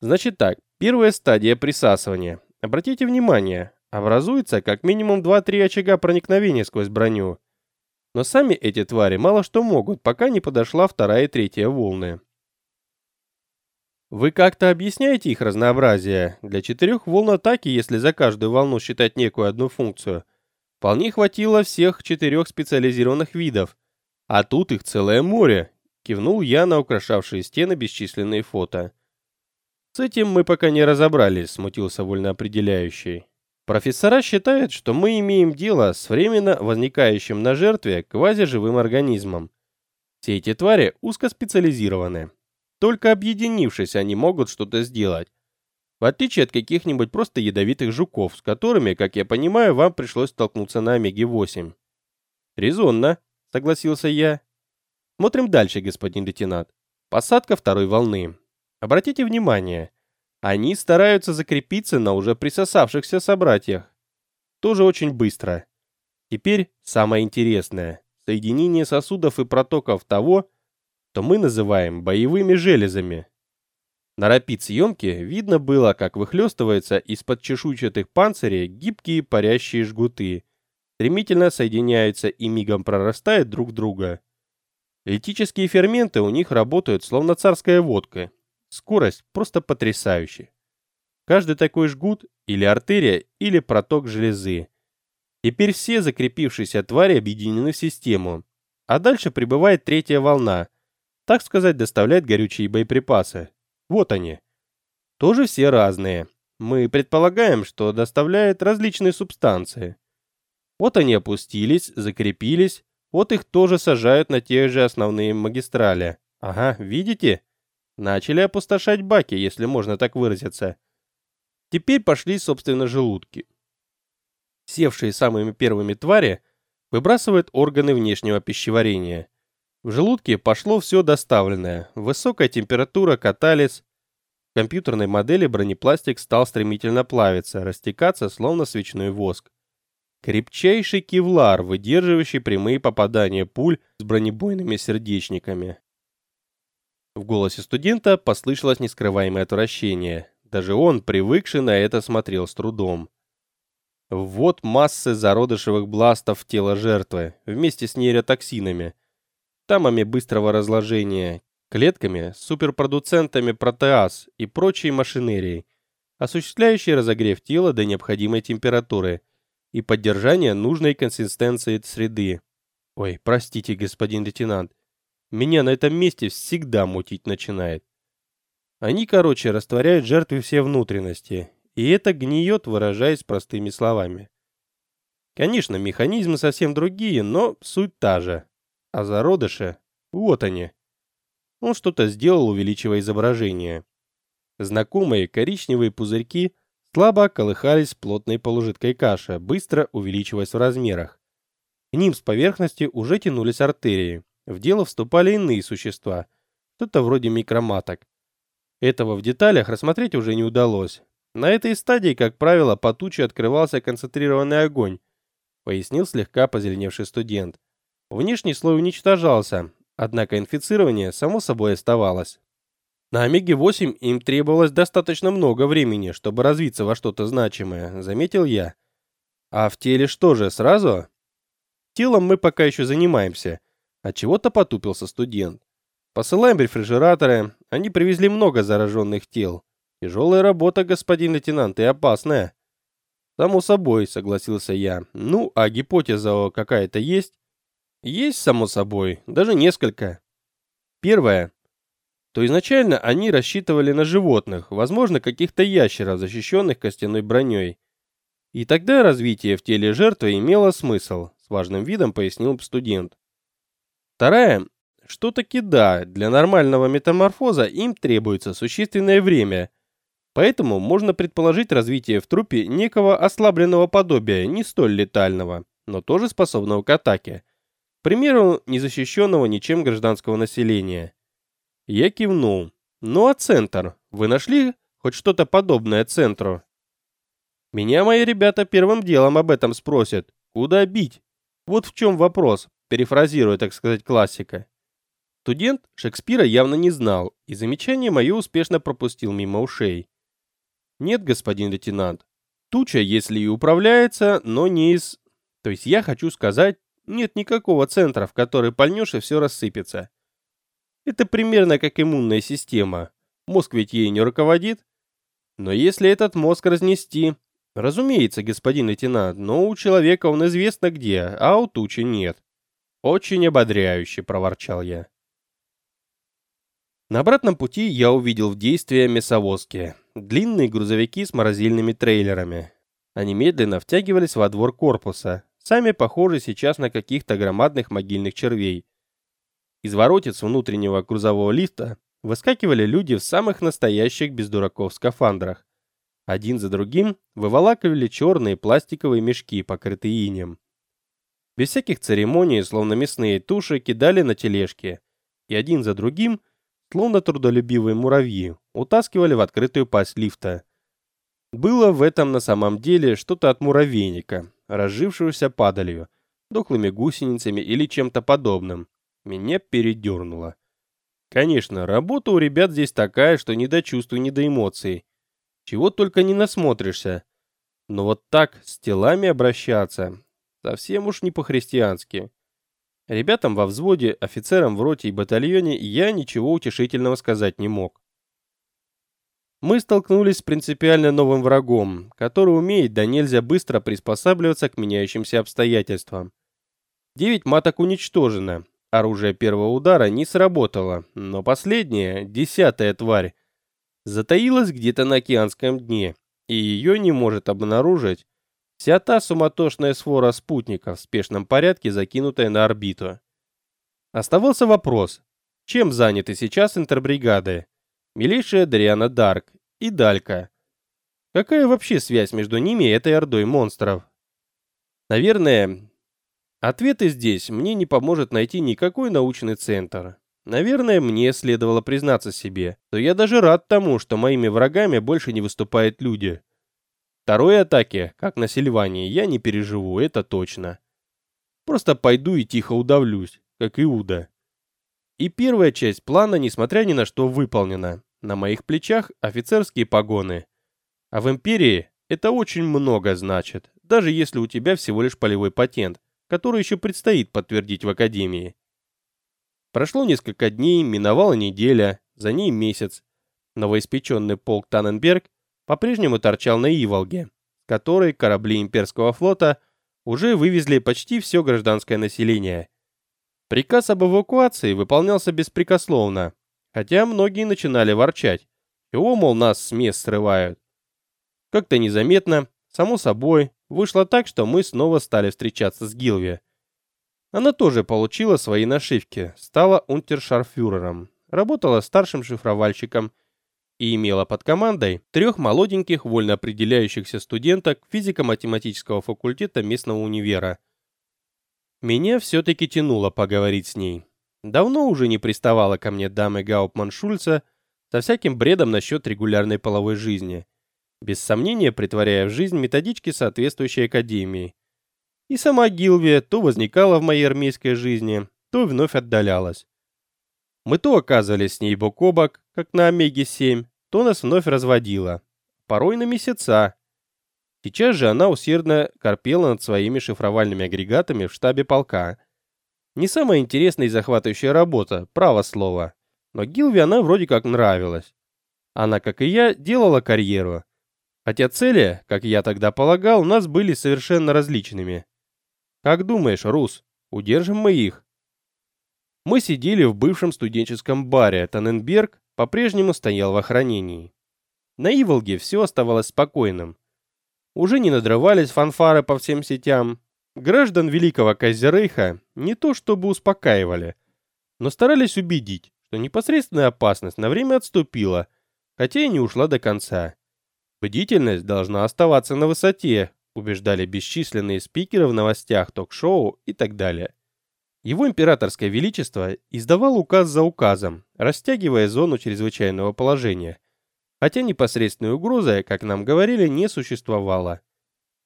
Значит так, первая стадия присасывания. Обратите внимание, образуется как минимум 2-3 очага проникновения сквозь броню. Но сами эти твари мало что могут, пока не подошла вторая и третья волны. Вы как-то объясняете их разнообразие? Для четырех волн атаки, если за каждую волну считать некую одну функцию, вполне хватило всех четырех специализированных видов. А тут их целое море, кивнул я на украшавшие стены бесчисленные фото. С этим мы пока не разобрались, смутился вольноопределяющий. Профессора считают, что мы имеем дело с временно возникающим на жертве квазиживым организмом. Все эти твари узкоспециализированы. Только объединившись, они могут что-то сделать. В отличие от каких-нибудь просто ядовитых жуков, с которыми, как я понимаю, вам пришлось столкнуться на Омеге-8. Резонно, согласился я. Смотрим дальше, господин лейтенант. Посадка второй волны. Обратите внимание, они стараются закрепиться на уже присосавшихся собратьях. Тоже очень быстро. Теперь самое интересное. Соединение сосудов и протоков того, то мы называем боевыми железами. На рапид-съемке видно было, как выхлестываются из-под чешуйчатых панцирей гибкие парящие жгуты, стремительно соединяются и мигом прорастают друг друга. Литические ферменты у них работают словно царская водка. Скорость просто потрясающая. Каждый такой жгут или артерия, или проток железы. Теперь все закрепившиеся твари объединены в систему. А дальше прибывает третья волна, так сказать, доставляет горючие боеприпасы. Вот они. Тоже все разные. Мы предполагаем, что доставляют различные субстанции. Вот они опустились, закрепились, вот их тоже сажают на те же основные магистрали. Ага, видите? Начали опустошать баки, если можно так выразиться. Теперь пошли, собственно, желудки. Севшие самыми первыми твари выбрасывают органы внешнего пищеварения. В желудке пошло все доставленное. Высокая температура, каталис. В компьютерной модели бронепластик стал стремительно плавиться, растекаться, словно свечной воск. Крепчайший кевлар, выдерживающий прямые попадания пуль с бронебойными сердечниками. В голосе студента послышалось нескрываемое отвращение. Даже он, привыкший на это, смотрел с трудом. Вот массы зародышевых бластов в тело жертвы, вместе с нейротоксинами, тамами быстрого разложения, клетками, суперпродуцентами протеаз и прочей машинерией, осуществляющей разогрев тела до необходимой температуры и поддержание нужной консистенции среды. Ой, простите, господин лейтенант, меня на этом месте всегда мутить начинает. Они, короче, растворяют жертвы все внутренности, и это гниет, выражаясь простыми словами. Конечно, механизмы совсем другие, но суть та же. А зародыши, вот они. Он что-то сделал, увеличивая изображение. Знакомые коричневые пузырьки слабо колыхались плотной полужидкой каши, быстро увеличиваясь в размерах. К ним с поверхности уже тянулись артерии. В дело вступали иные существа, что-то вроде микроматок. Этого в деталях рассмотреть уже не удалось. На этой стадии, как правило, по туче открывался концентрированный огонь, пояснил слегка позеленевший студент. Внешний слой уничтожался, однако инфицирование само собой оставалось. На Омеге-8 им требовалось достаточно много времени, чтобы развиться во что-то значимое, заметил я. А в теле что же, сразу? Телом мы пока еще занимаемся. От чего-то потупился студент. Посылаем рефрижераторы, они привезли много зараженных тел. Тяжелая работа, господин лейтенант, и опасная. Само собой, согласился я. Ну, а гипотеза какая-то есть? Есть, само собой, даже несколько. Первое. То изначально они рассчитывали на животных, возможно, каких-то ящеров, защищенных костяной броней. И тогда развитие в теле жертвы имело смысл, с важным видом пояснил студент. Вторая, что таки да, для нормального метаморфоза им требуется существенное время. Поэтому можно предположить развитие в трупе некого ослабленного подобия, не столь летального, но тоже способного к атаке. К примеру, незащищенного ничем гражданского населения. Я кивнул. Ну а центр? Вы нашли хоть что-то подобное центру? Меня мои ребята первым делом об этом спросят. Куда бить? Вот в чем вопрос, перефразируя, так сказать, классика. Студент Шекспира явно не знал, и замечание мое успешно пропустил мимо ушей. Нет, господин лейтенант. Туча, если и управляется, но не из... То есть я хочу сказать, нет никакого центра, в который пальнешь и все рассыпется. Это примерно как иммунная система. Мозг ведь ей не руководит. Но если этот мозг разнести, Разумеется, господин лейтенант, но у человека он известно где, а у тучи нет. Очень ободряюще, проворчал я. На обратном пути я увидел в действии мясовозки. Длинные грузовики с морозильными трейлерами. Они медленно втягивались во двор корпуса, сами похожи сейчас на каких-то громадных могильных червей. Из воротиц внутреннего грузового лифта выскакивали люди в самых настоящих без дураков скафандрах. Один за другим выволакивали черные пластиковые мешки, покрытые инем. Без всяких церемоний, словно мясные туши, кидали на тележки, и один за другим, словно трудолюбивые муравьи, утаскивали в открытую пасть лифта. Было в этом на самом деле что-то от муравейника, разжившегося падалью, дохлыми гусеницами или чем-то подобным. Меня передернуло. Конечно, работа у ребят здесь такая, что не до чувств и не до эмоций. Чего только не насмотришься. Но вот так с телами обращаться совсем уж не по-христиански. Ребятам во взводе, офицерам в роте и батальоне я ничего утешительного сказать не мог. Мы столкнулись с принципиально новым врагом, который умеет да нельзя быстро приспосабливаться к меняющимся обстоятельствам. Девять маток уничтожено, оружие первого удара не сработало, но последняя, десятая тварь, затаилась где-то на океанском дне, и ее не может обнаружить вся та суматошная свора спутников в спешном порядке, закинутая на орбиту. Оставался вопрос, чем заняты сейчас интербригады, милейшая Дриана Дарк и Далька. Какая вообще связь между ними и этой ордой монстров? Наверное, ответы здесь мне не поможет найти никакой научный центр. Наверное, мне следовало признаться себе, что я даже рад тому, что моими врагами больше не выступают люди. Второй атаки, как на Сильвании, я не переживу, это точно. Просто пойду и тихо удавлюсь, как Иуда. И первая часть плана, несмотря ни на что, выполнена. На моих плечах офицерские погоны. А в Империи это очень много значит, даже если у тебя всего лишь полевой патент, который еще предстоит подтвердить в Академии. Прошло несколько дней, миновала неделя, за ней месяц. Новоиспеченный полк Танненберг по-прежнему торчал на Иволге, которой корабли имперского флота уже вывезли почти все гражданское население. Приказ об эвакуации выполнялся беспрекословно, хотя многие начинали ворчать, чего, мол, нас с мест срывают. Как-то незаметно, само собой, вышло так, что мы снова стали встречаться с Гилви. Она тоже получила свои нашивки, стала унтершарфюрером, работала старшим шифровальщиком и имела под командой трех молоденьких, вольно определяющихся студенток физико-математического факультета местного универа. Меня все-таки тянуло поговорить с ней. Давно уже не приставала ко мне дама Гауптман Шульца со всяким бредом насчет регулярной половой жизни, без сомнения притворяя в жизнь методички соответствующей академии, и сама Гилвия то возникала в моей армейской жизни, то вновь отдалялась. Мы то оказывались с ней бок о бок, как на Омеге-7, то нас вновь разводила. Порой на месяца. Сейчас же она усердно корпела над своими шифровальными агрегатами в штабе полка. Не самая интересная и захватывающая работа, право слово. Но Гилви она вроде как нравилась. Она, как и я, делала карьеру. Хотя цели, как я тогда полагал, у нас были совершенно различными. Как думаешь, Рус, удержим мы их? Мы сидели в бывшем студенческом баре, Таненберг по-прежнему стоял в охранении. На Иволге все оставалось спокойным. Уже не надрывались фанфары по всем сетям. Граждан Великого Кайзерейха не то чтобы успокаивали, но старались убедить, что непосредственная опасность на время отступила, хотя и не ушла до конца. Бдительность должна оставаться на высоте, убеждали бесчисленные спикеры в новостях, ток-шоу и так далее. Его императорское величество издавал указ за указом, растягивая зону чрезвычайного положения, хотя непосредственной угрозы, как нам говорили, не существовало.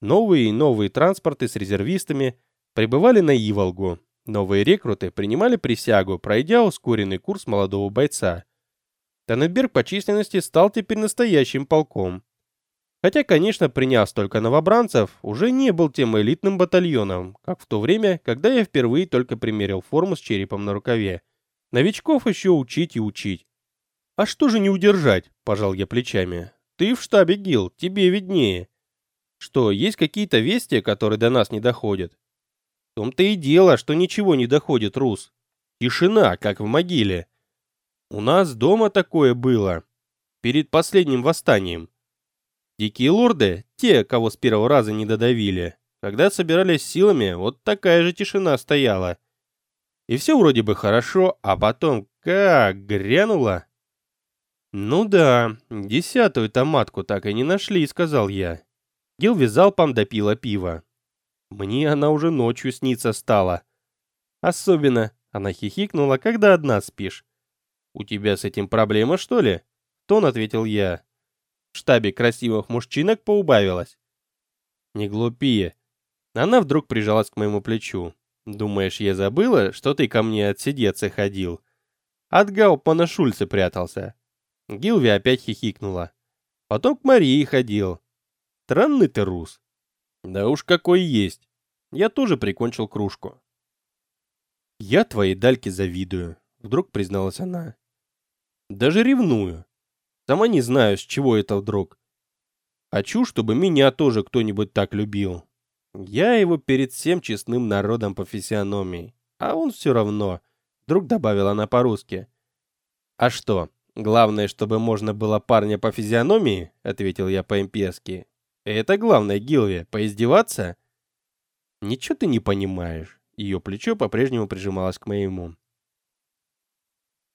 Новые и новые транспорты с резервистами прибывали на Иволгу. Новые рекруты принимали присягу, пройдя ускоренный курс молодого бойца. Танненберг по численности стал теперь настоящим полком. Хотя, конечно, приняв столько новобранцев, уже не был тем элитным батальоном, как в то время, когда я впервые только примерил форму с черепом на рукаве. Новичков еще учить и учить. «А что же не удержать?» – пожал я плечами. «Ты в штабе, Гил, тебе виднее». «Что, есть какие-то вести, которые до нас не доходят?» «В том-то и дело, что ничего не доходит, Рус. Тишина, как в могиле. У нас дома такое было. Перед последним восстанием. Дикие лорды, те, кого с первого раза не додавили, когда собирались силами, вот такая же тишина стояла. И все вроде бы хорошо, а потом как грянуло. Ну да, десятую томатку так и не нашли, сказал я. Гилви залпом допила пиво. Мне она уже ночью снится стала. Особенно, она хихикнула, когда одна спишь. У тебя с этим проблема, что ли? Тон ответил я в штабе красивых мужчинок поубавилось. Не глупи. Она вдруг прижалась к моему плечу. Думаешь, я забыла, что ты ко мне отсидеться ходил? От Гаупмана Шульца прятался. Гилви опять хихикнула. Потом к Марии ходил. Странный ты рус. Да уж какой есть. Я тоже прикончил кружку. Я твоей дальке завидую, вдруг призналась она. Даже ревную. Сама не знаю, с чего это вдруг. Хочу, чтобы меня тоже кто-нибудь так любил. Я его перед всем честным народом по физиономии. А он все равно. Вдруг добавила она по-русски. А что, главное, чтобы можно было парня по физиономии? Ответил я по-имперски. Это главное, Гилви, поиздеваться? Ничего ты не понимаешь. Ее плечо по-прежнему прижималось к моему.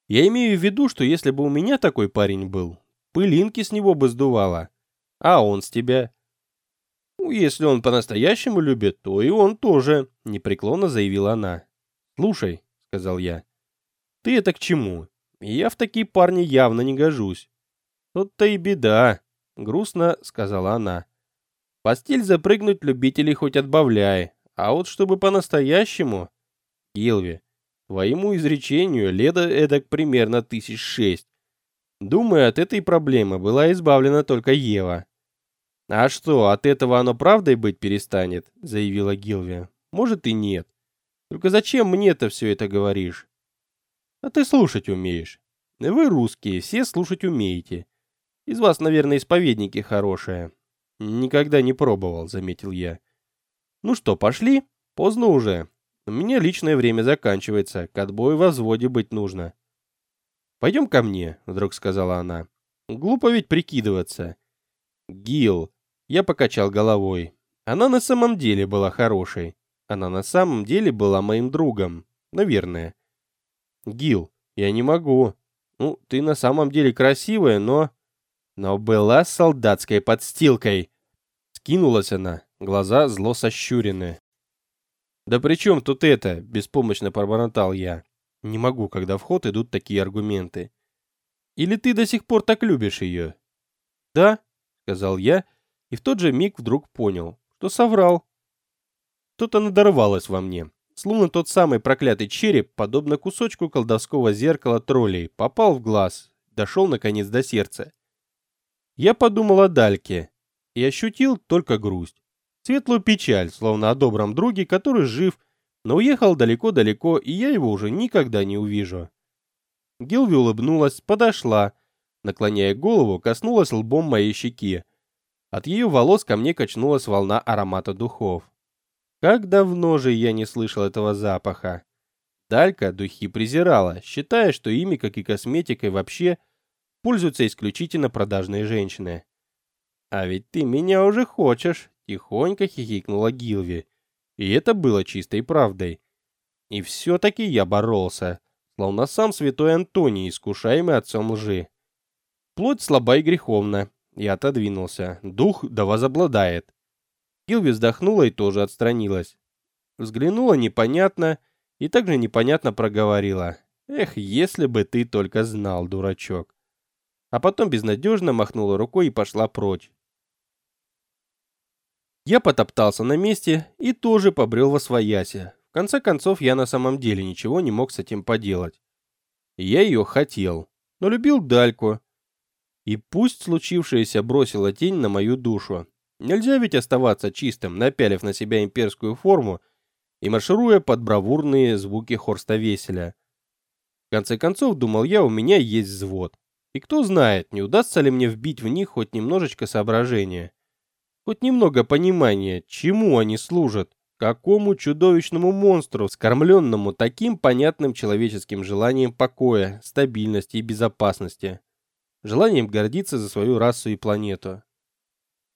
Я имею в виду, что если бы у меня такой парень был, пылинки с него бы сдувало. А он с тебя? Ну, если он по-настоящему любит, то и он тоже, непреклонно заявила она. Слушай, сказал я. Ты это к чему? Я в такие парни явно не гожусь. Тут-то и беда, грустно сказала она. Постель запрыгнуть любителей хоть отбавляй, а вот чтобы по-настоящему... Гилви, твоему изречению лето эдак примерно тысяч шесть. Думаю, от этой проблемы была избавлена только Ева. «А что, от этого оно правдой быть перестанет?» — заявила Гилви. «Может и нет. Только зачем мне-то все это говоришь?» «А ты слушать умеешь. Вы русские, все слушать умеете. Из вас, наверное, исповедники хорошие». «Никогда не пробовал», — заметил я. «Ну что, пошли? Поздно уже. У меня личное время заканчивается, к отбою в взводе быть нужно». «Пойдем ко мне», — вдруг сказала она. «Глупо ведь прикидываться». «Гил», — я покачал головой. Она на самом деле была хорошей. Она на самом деле была моим другом. Наверное. «Гил, я не могу. Ну, ты на самом деле красивая, но...» «Но была солдатской подстилкой!» Скинулась она, глаза зло сощурены. «Да при чем тут это?» — беспомощно пробормотал я. Не могу, когда в ход идут такие аргументы. Или ты до сих пор так любишь ее? Да, сказал я, и в тот же миг вдруг понял, что соврал. Что-то надорвалось во мне, словно тот самый проклятый череп, подобно кусочку колдовского зеркала троллей, попал в глаз, дошел наконец до сердца. Я подумал о Дальке и ощутил только грусть. Светлую печаль, словно о добром друге, который жив, Но уехал далеко-далеко, и я его уже никогда не увижу. Гилви улыбнулась, подошла, наклоняя голову, коснулась лбом моей щеки. От ее волос ко мне качнулась волна аромата духов. Как давно же я не слышал этого запаха. Далька духи презирала, считая, что ими, как и косметикой вообще, пользуются исключительно продажные женщины. «А ведь ты меня уже хочешь», — тихонько хихикнула Гилви. И это было чистой правдой. И все-таки я боролся, словно сам святой Антоний, искушаемый отцом лжи. Плоть слаба и греховна. Я отодвинулся. Дух да возобладает. Гилви вздохнула и тоже отстранилась. Взглянула непонятно и также непонятно проговорила. «Эх, если бы ты только знал, дурачок!» А потом безнадежно махнула рукой и пошла прочь. Я потоптался на месте и тоже побрел во свояси. В конце концов, я на самом деле ничего не мог с этим поделать. Я ее хотел, но любил Дальку. И пусть случившееся бросило тень на мою душу. Нельзя ведь оставаться чистым, напялив на себя имперскую форму и маршируя под бравурные звуки Хорста Веселя. В конце концов, думал я, у меня есть взвод. И кто знает, не удастся ли мне вбить в них хоть немножечко соображения. Хоть немного понимания, чему они служат, какому чудовищному монстру, скормленному таким понятным человеческим желанием покоя, стабильности и безопасности. Желанием гордиться за свою расу и планету.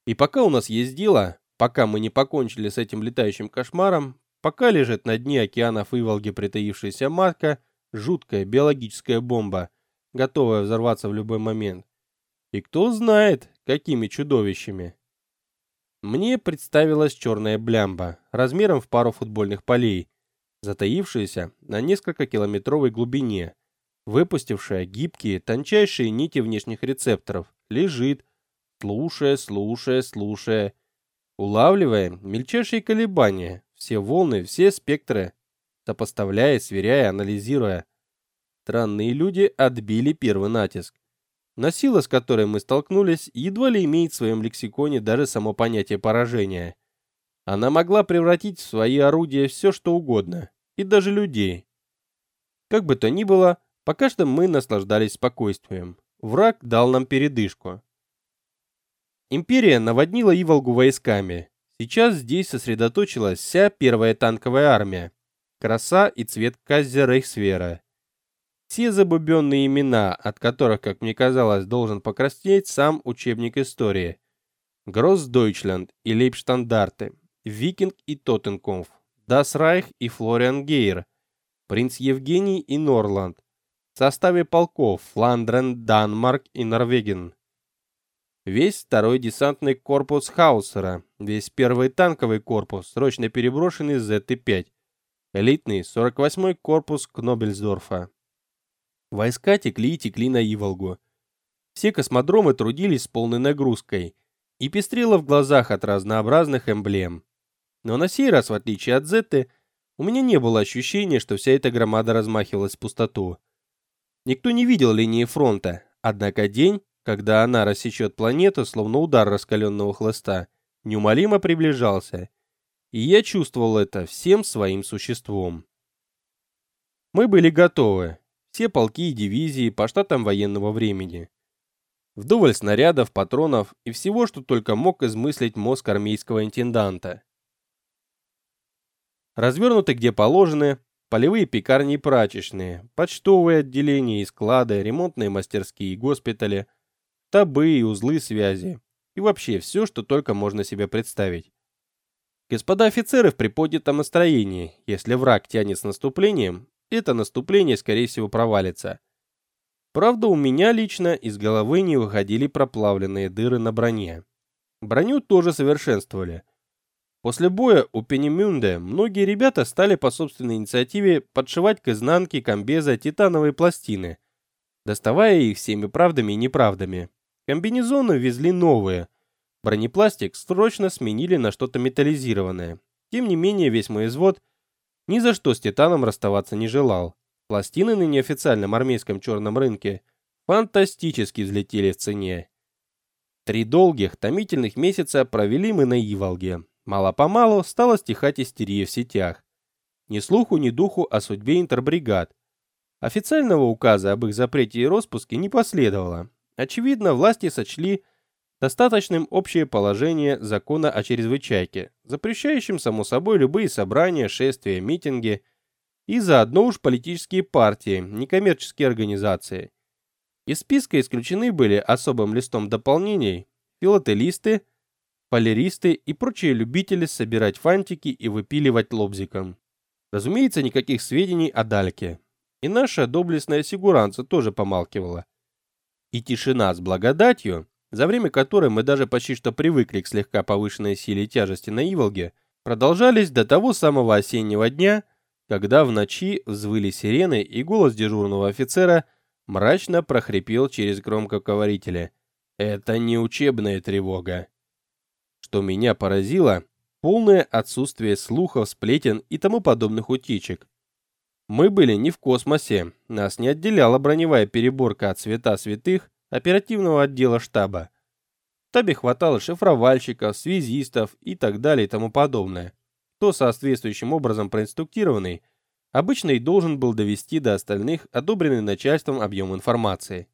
И пока у нас есть дело, пока мы не покончили с этим летающим кошмаром, пока лежит на дне океанов Иволги притаившаяся матка, жуткая биологическая бомба, готовая взорваться в любой момент. И кто знает, какими чудовищами. Мне представилась черная блямба, размером в пару футбольных полей, затаившаяся на несколько километровой глубине, выпустившая гибкие, тончайшие нити внешних рецепторов, лежит, слушая, слушая, слушая, улавливая мельчайшие колебания, все волны, все спектры, сопоставляя, сверяя, анализируя. Странные люди отбили первый натиск но сила, с которой мы столкнулись, едва ли имеет в своем лексиконе даже само понятие поражения. Она могла превратить в свои орудия все, что угодно, и даже людей. Как бы то ни было, пока что мы наслаждались спокойствием. Враг дал нам передышку. Империя наводнила Иволгу войсками. Сейчас здесь сосредоточилась вся первая танковая армия. Краса и цвет Каззя Рейхсвера. Все забубенные имена, от которых, как мне казалось, должен покраснеть сам учебник истории. Гроссдойчланд и Лейбштандарты, Викинг и Тоттенкомф, Дас Райх и Флориан Гейр, Принц Евгений и Норланд, в составе полков Фландрен, Данмарк и Норвеген. Весь второй десантный корпус Хаусера, весь первый танковый корпус, срочно переброшенный с ЗТ-5, элитный 48-й корпус Кнобельсдорфа, Войска текли и текли на Иволгу. Все космодромы трудились с полной нагрузкой и пестрило в глазах от разнообразных эмблем. Но на сей раз, в отличие от Зетты, у меня не было ощущения, что вся эта громада размахивалась в пустоту. Никто не видел линии фронта, однако день, когда она рассечет планету, словно удар раскаленного хлыста, неумолимо приближался, и я чувствовал это всем своим существом. Мы были готовы, все полки и дивизии по штатам военного времени. Вдоволь снарядов, патронов и всего, что только мог измыслить мозг армейского интенданта. Развернуты где положены, полевые пекарни и прачечные, почтовые отделения и склады, ремонтные мастерские и госпитали, табы и узлы связи. И вообще все, что только можно себе представить. Господа офицеры в приподнятом настроении. Если враг тянет с наступлением, это наступление, скорее всего, провалится. Правда, у меня лично из головы не выходили проплавленные дыры на броне. Броню тоже совершенствовали. После боя у Пенемюнде многие ребята стали по собственной инициативе подшивать к изнанке комбеза титановые пластины, доставая их всеми правдами и неправдами. Комбинезоны везли новые. Бронепластик срочно сменили на что-то металлизированное. Тем не менее, весь мой взвод – ни за что с Титаном расставаться не желал. Пластины на неофициальном армейском черном рынке фантастически взлетели в цене. Три долгих, томительных месяца провели мы на Иволге. Мало-помалу стала стихать истерия в сетях. Ни слуху, ни духу о судьбе интербригад. Официального указа об их запрете и распуске не последовало. Очевидно, власти сочли достаточным общее положение закона о чрезвычайке, запрещающим, само собой, любые собрания, шествия, митинги и заодно уж политические партии, некоммерческие организации. Из списка исключены были особым листом дополнений филателисты, полеристы и прочие любители собирать фантики и выпиливать лобзиком. Разумеется, никаких сведений о Дальке. И наша доблестная сигуранца тоже помалкивала. И тишина с благодатью, за время которой мы даже почти что привыкли к слегка повышенной силе тяжести на Иволге, продолжались до того самого осеннего дня, когда в ночи взвыли сирены и голос дежурного офицера мрачно прохрипел через громкоговорители. «Это не учебная тревога». Что меня поразило, полное отсутствие слухов, сплетен и тому подобных утечек. Мы были не в космосе, нас не отделяла броневая переборка от света святых оперативного отдела штаба. В штабе хватало шифровальщиков, связистов и так далее и тому подобное. Кто соответствующим образом проинструктированный, обычно и должен был довести до остальных одобренный начальством объем информации.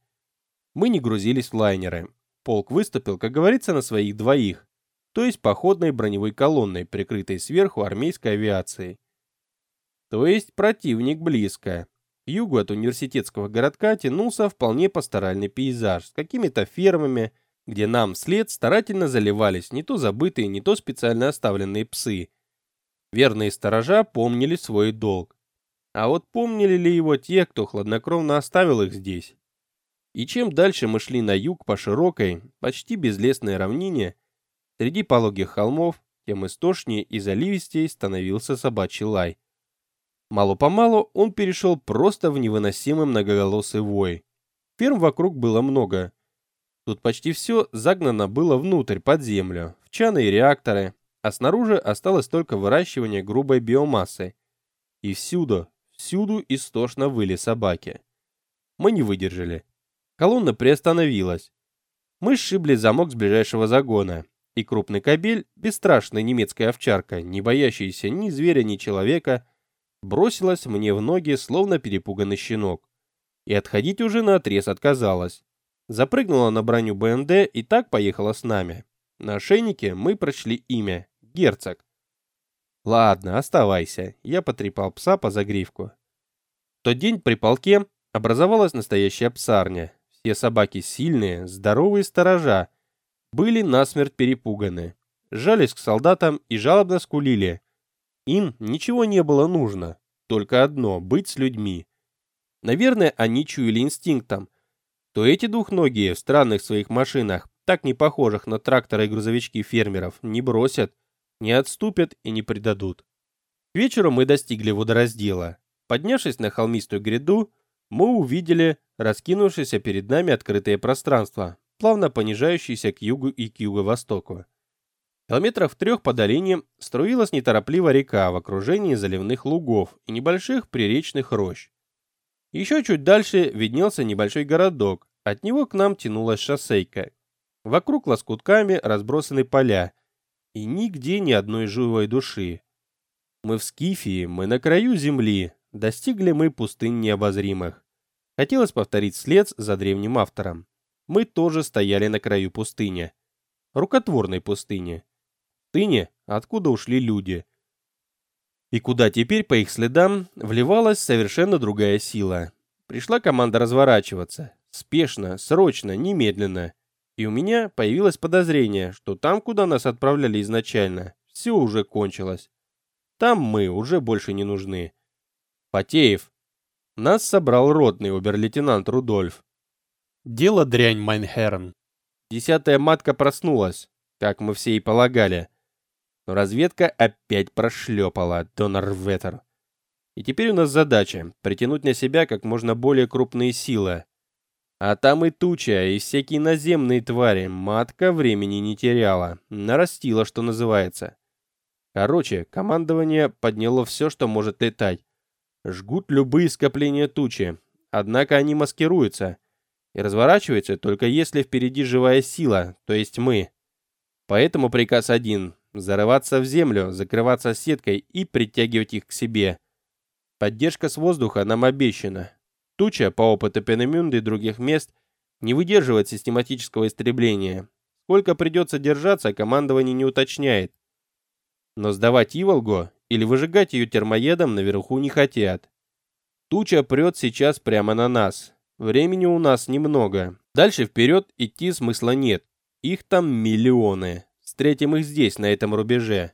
Мы не грузились в лайнеры. Полк выступил, как говорится, на своих двоих то есть походной броневой колонной, прикрытой сверху армейской авиацией. То есть противник близко. К югу от университетского городка тянулся вполне пасторальный пейзаж с какими-то фермами, где нам вслед старательно заливались не то забытые, не то специально оставленные псы. Верные сторожа помнили свой долг. А вот помнили ли его те, кто хладнокровно оставил их здесь? И чем дальше мы шли на юг по широкой, почти безлесной равнине, Среди пологих холмов, тем истошнее и заливистей становился собачий лай. Мало-помалу он перешел просто в невыносимый многоголосый вой. Ферм вокруг было много. Тут почти все загнано было внутрь, под землю, в чаны и реакторы, а снаружи осталось только выращивание грубой биомассы. И всюду, всюду истошно выли собаки. Мы не выдержали. Колонна приостановилась. Мы сшибли замок с ближайшего загона, и крупный кобель, бесстрашная немецкая овчарка, не боящаяся ни зверя, ни человека, бросилась мне в ноги, словно перепуганный щенок. И отходить уже на отрез отказалась. Запрыгнула на броню БМД и так поехала с нами. На ошейнике мы прочли имя – Герцог. Ладно, оставайся, я потрепал пса по загривку. В тот день при полке образовалась настоящая псарня. Все собаки сильные, здоровые сторожа – были насмерть перепуганы, сжались к солдатам и жалобно скулили. Им ничего не было нужно, только одно — быть с людьми. Наверное, они чуяли инстинктом, то эти двухногие в странных своих машинах, так не похожих на тракторы и грузовички фермеров, не бросят, не отступят и не предадут. К вечеру мы достигли водораздела. Поднявшись на холмистую гряду, мы увидели раскинувшееся перед нами открытое пространство, плавно понижающийся к югу и к юго-востоку. Километров трех по долине струилась неторопливо река в окружении заливных лугов и небольших приречных рощ. Еще чуть дальше виднелся небольшой городок, от него к нам тянулась шоссейка. Вокруг лоскутками разбросаны поля, и нигде ни одной живой души. Мы в Скифии, мы на краю земли, достигли мы пустынь необозримых. Хотелось повторить след за древним автором мы тоже стояли на краю пустыни. Рукотворной пустыни. Пустыни, откуда ушли люди. И куда теперь по их следам вливалась совершенно другая сила. Пришла команда разворачиваться. Спешно, срочно, немедленно. И у меня появилось подозрение, что там, куда нас отправляли изначально, все уже кончилось. Там мы уже больше не нужны. Потеев. Нас собрал ротный обер-лейтенант Рудольф. Дело дрянь, Майнхерн. Десятая матка проснулась, как мы все и полагали. Но разведка опять прошлепала Донорветер. И теперь у нас задача — притянуть на себя как можно более крупные силы. А там и туча, и всякие наземные твари. Матка времени не теряла. Нарастила, что называется. Короче, командование подняло все, что может летать. Жгут любые скопления тучи. Однако они маскируются — и разворачивается только если впереди живая сила, то есть мы. Поэтому приказ один зарываться в землю, закрываться сеткой и притягивать их к себе. Поддержка с воздуха нам обещана. Туча, по опыту Пенемюнды и других мест, не выдерживает систематического истребления. Сколько придется держаться, командование не уточняет. Но сдавать Иволгу или выжигать ее термоедом наверху не хотят. Туча прет сейчас прямо на нас. Времени у нас немного. Дальше вперед идти смысла нет. Их там миллионы. Встретим их здесь, на этом рубеже.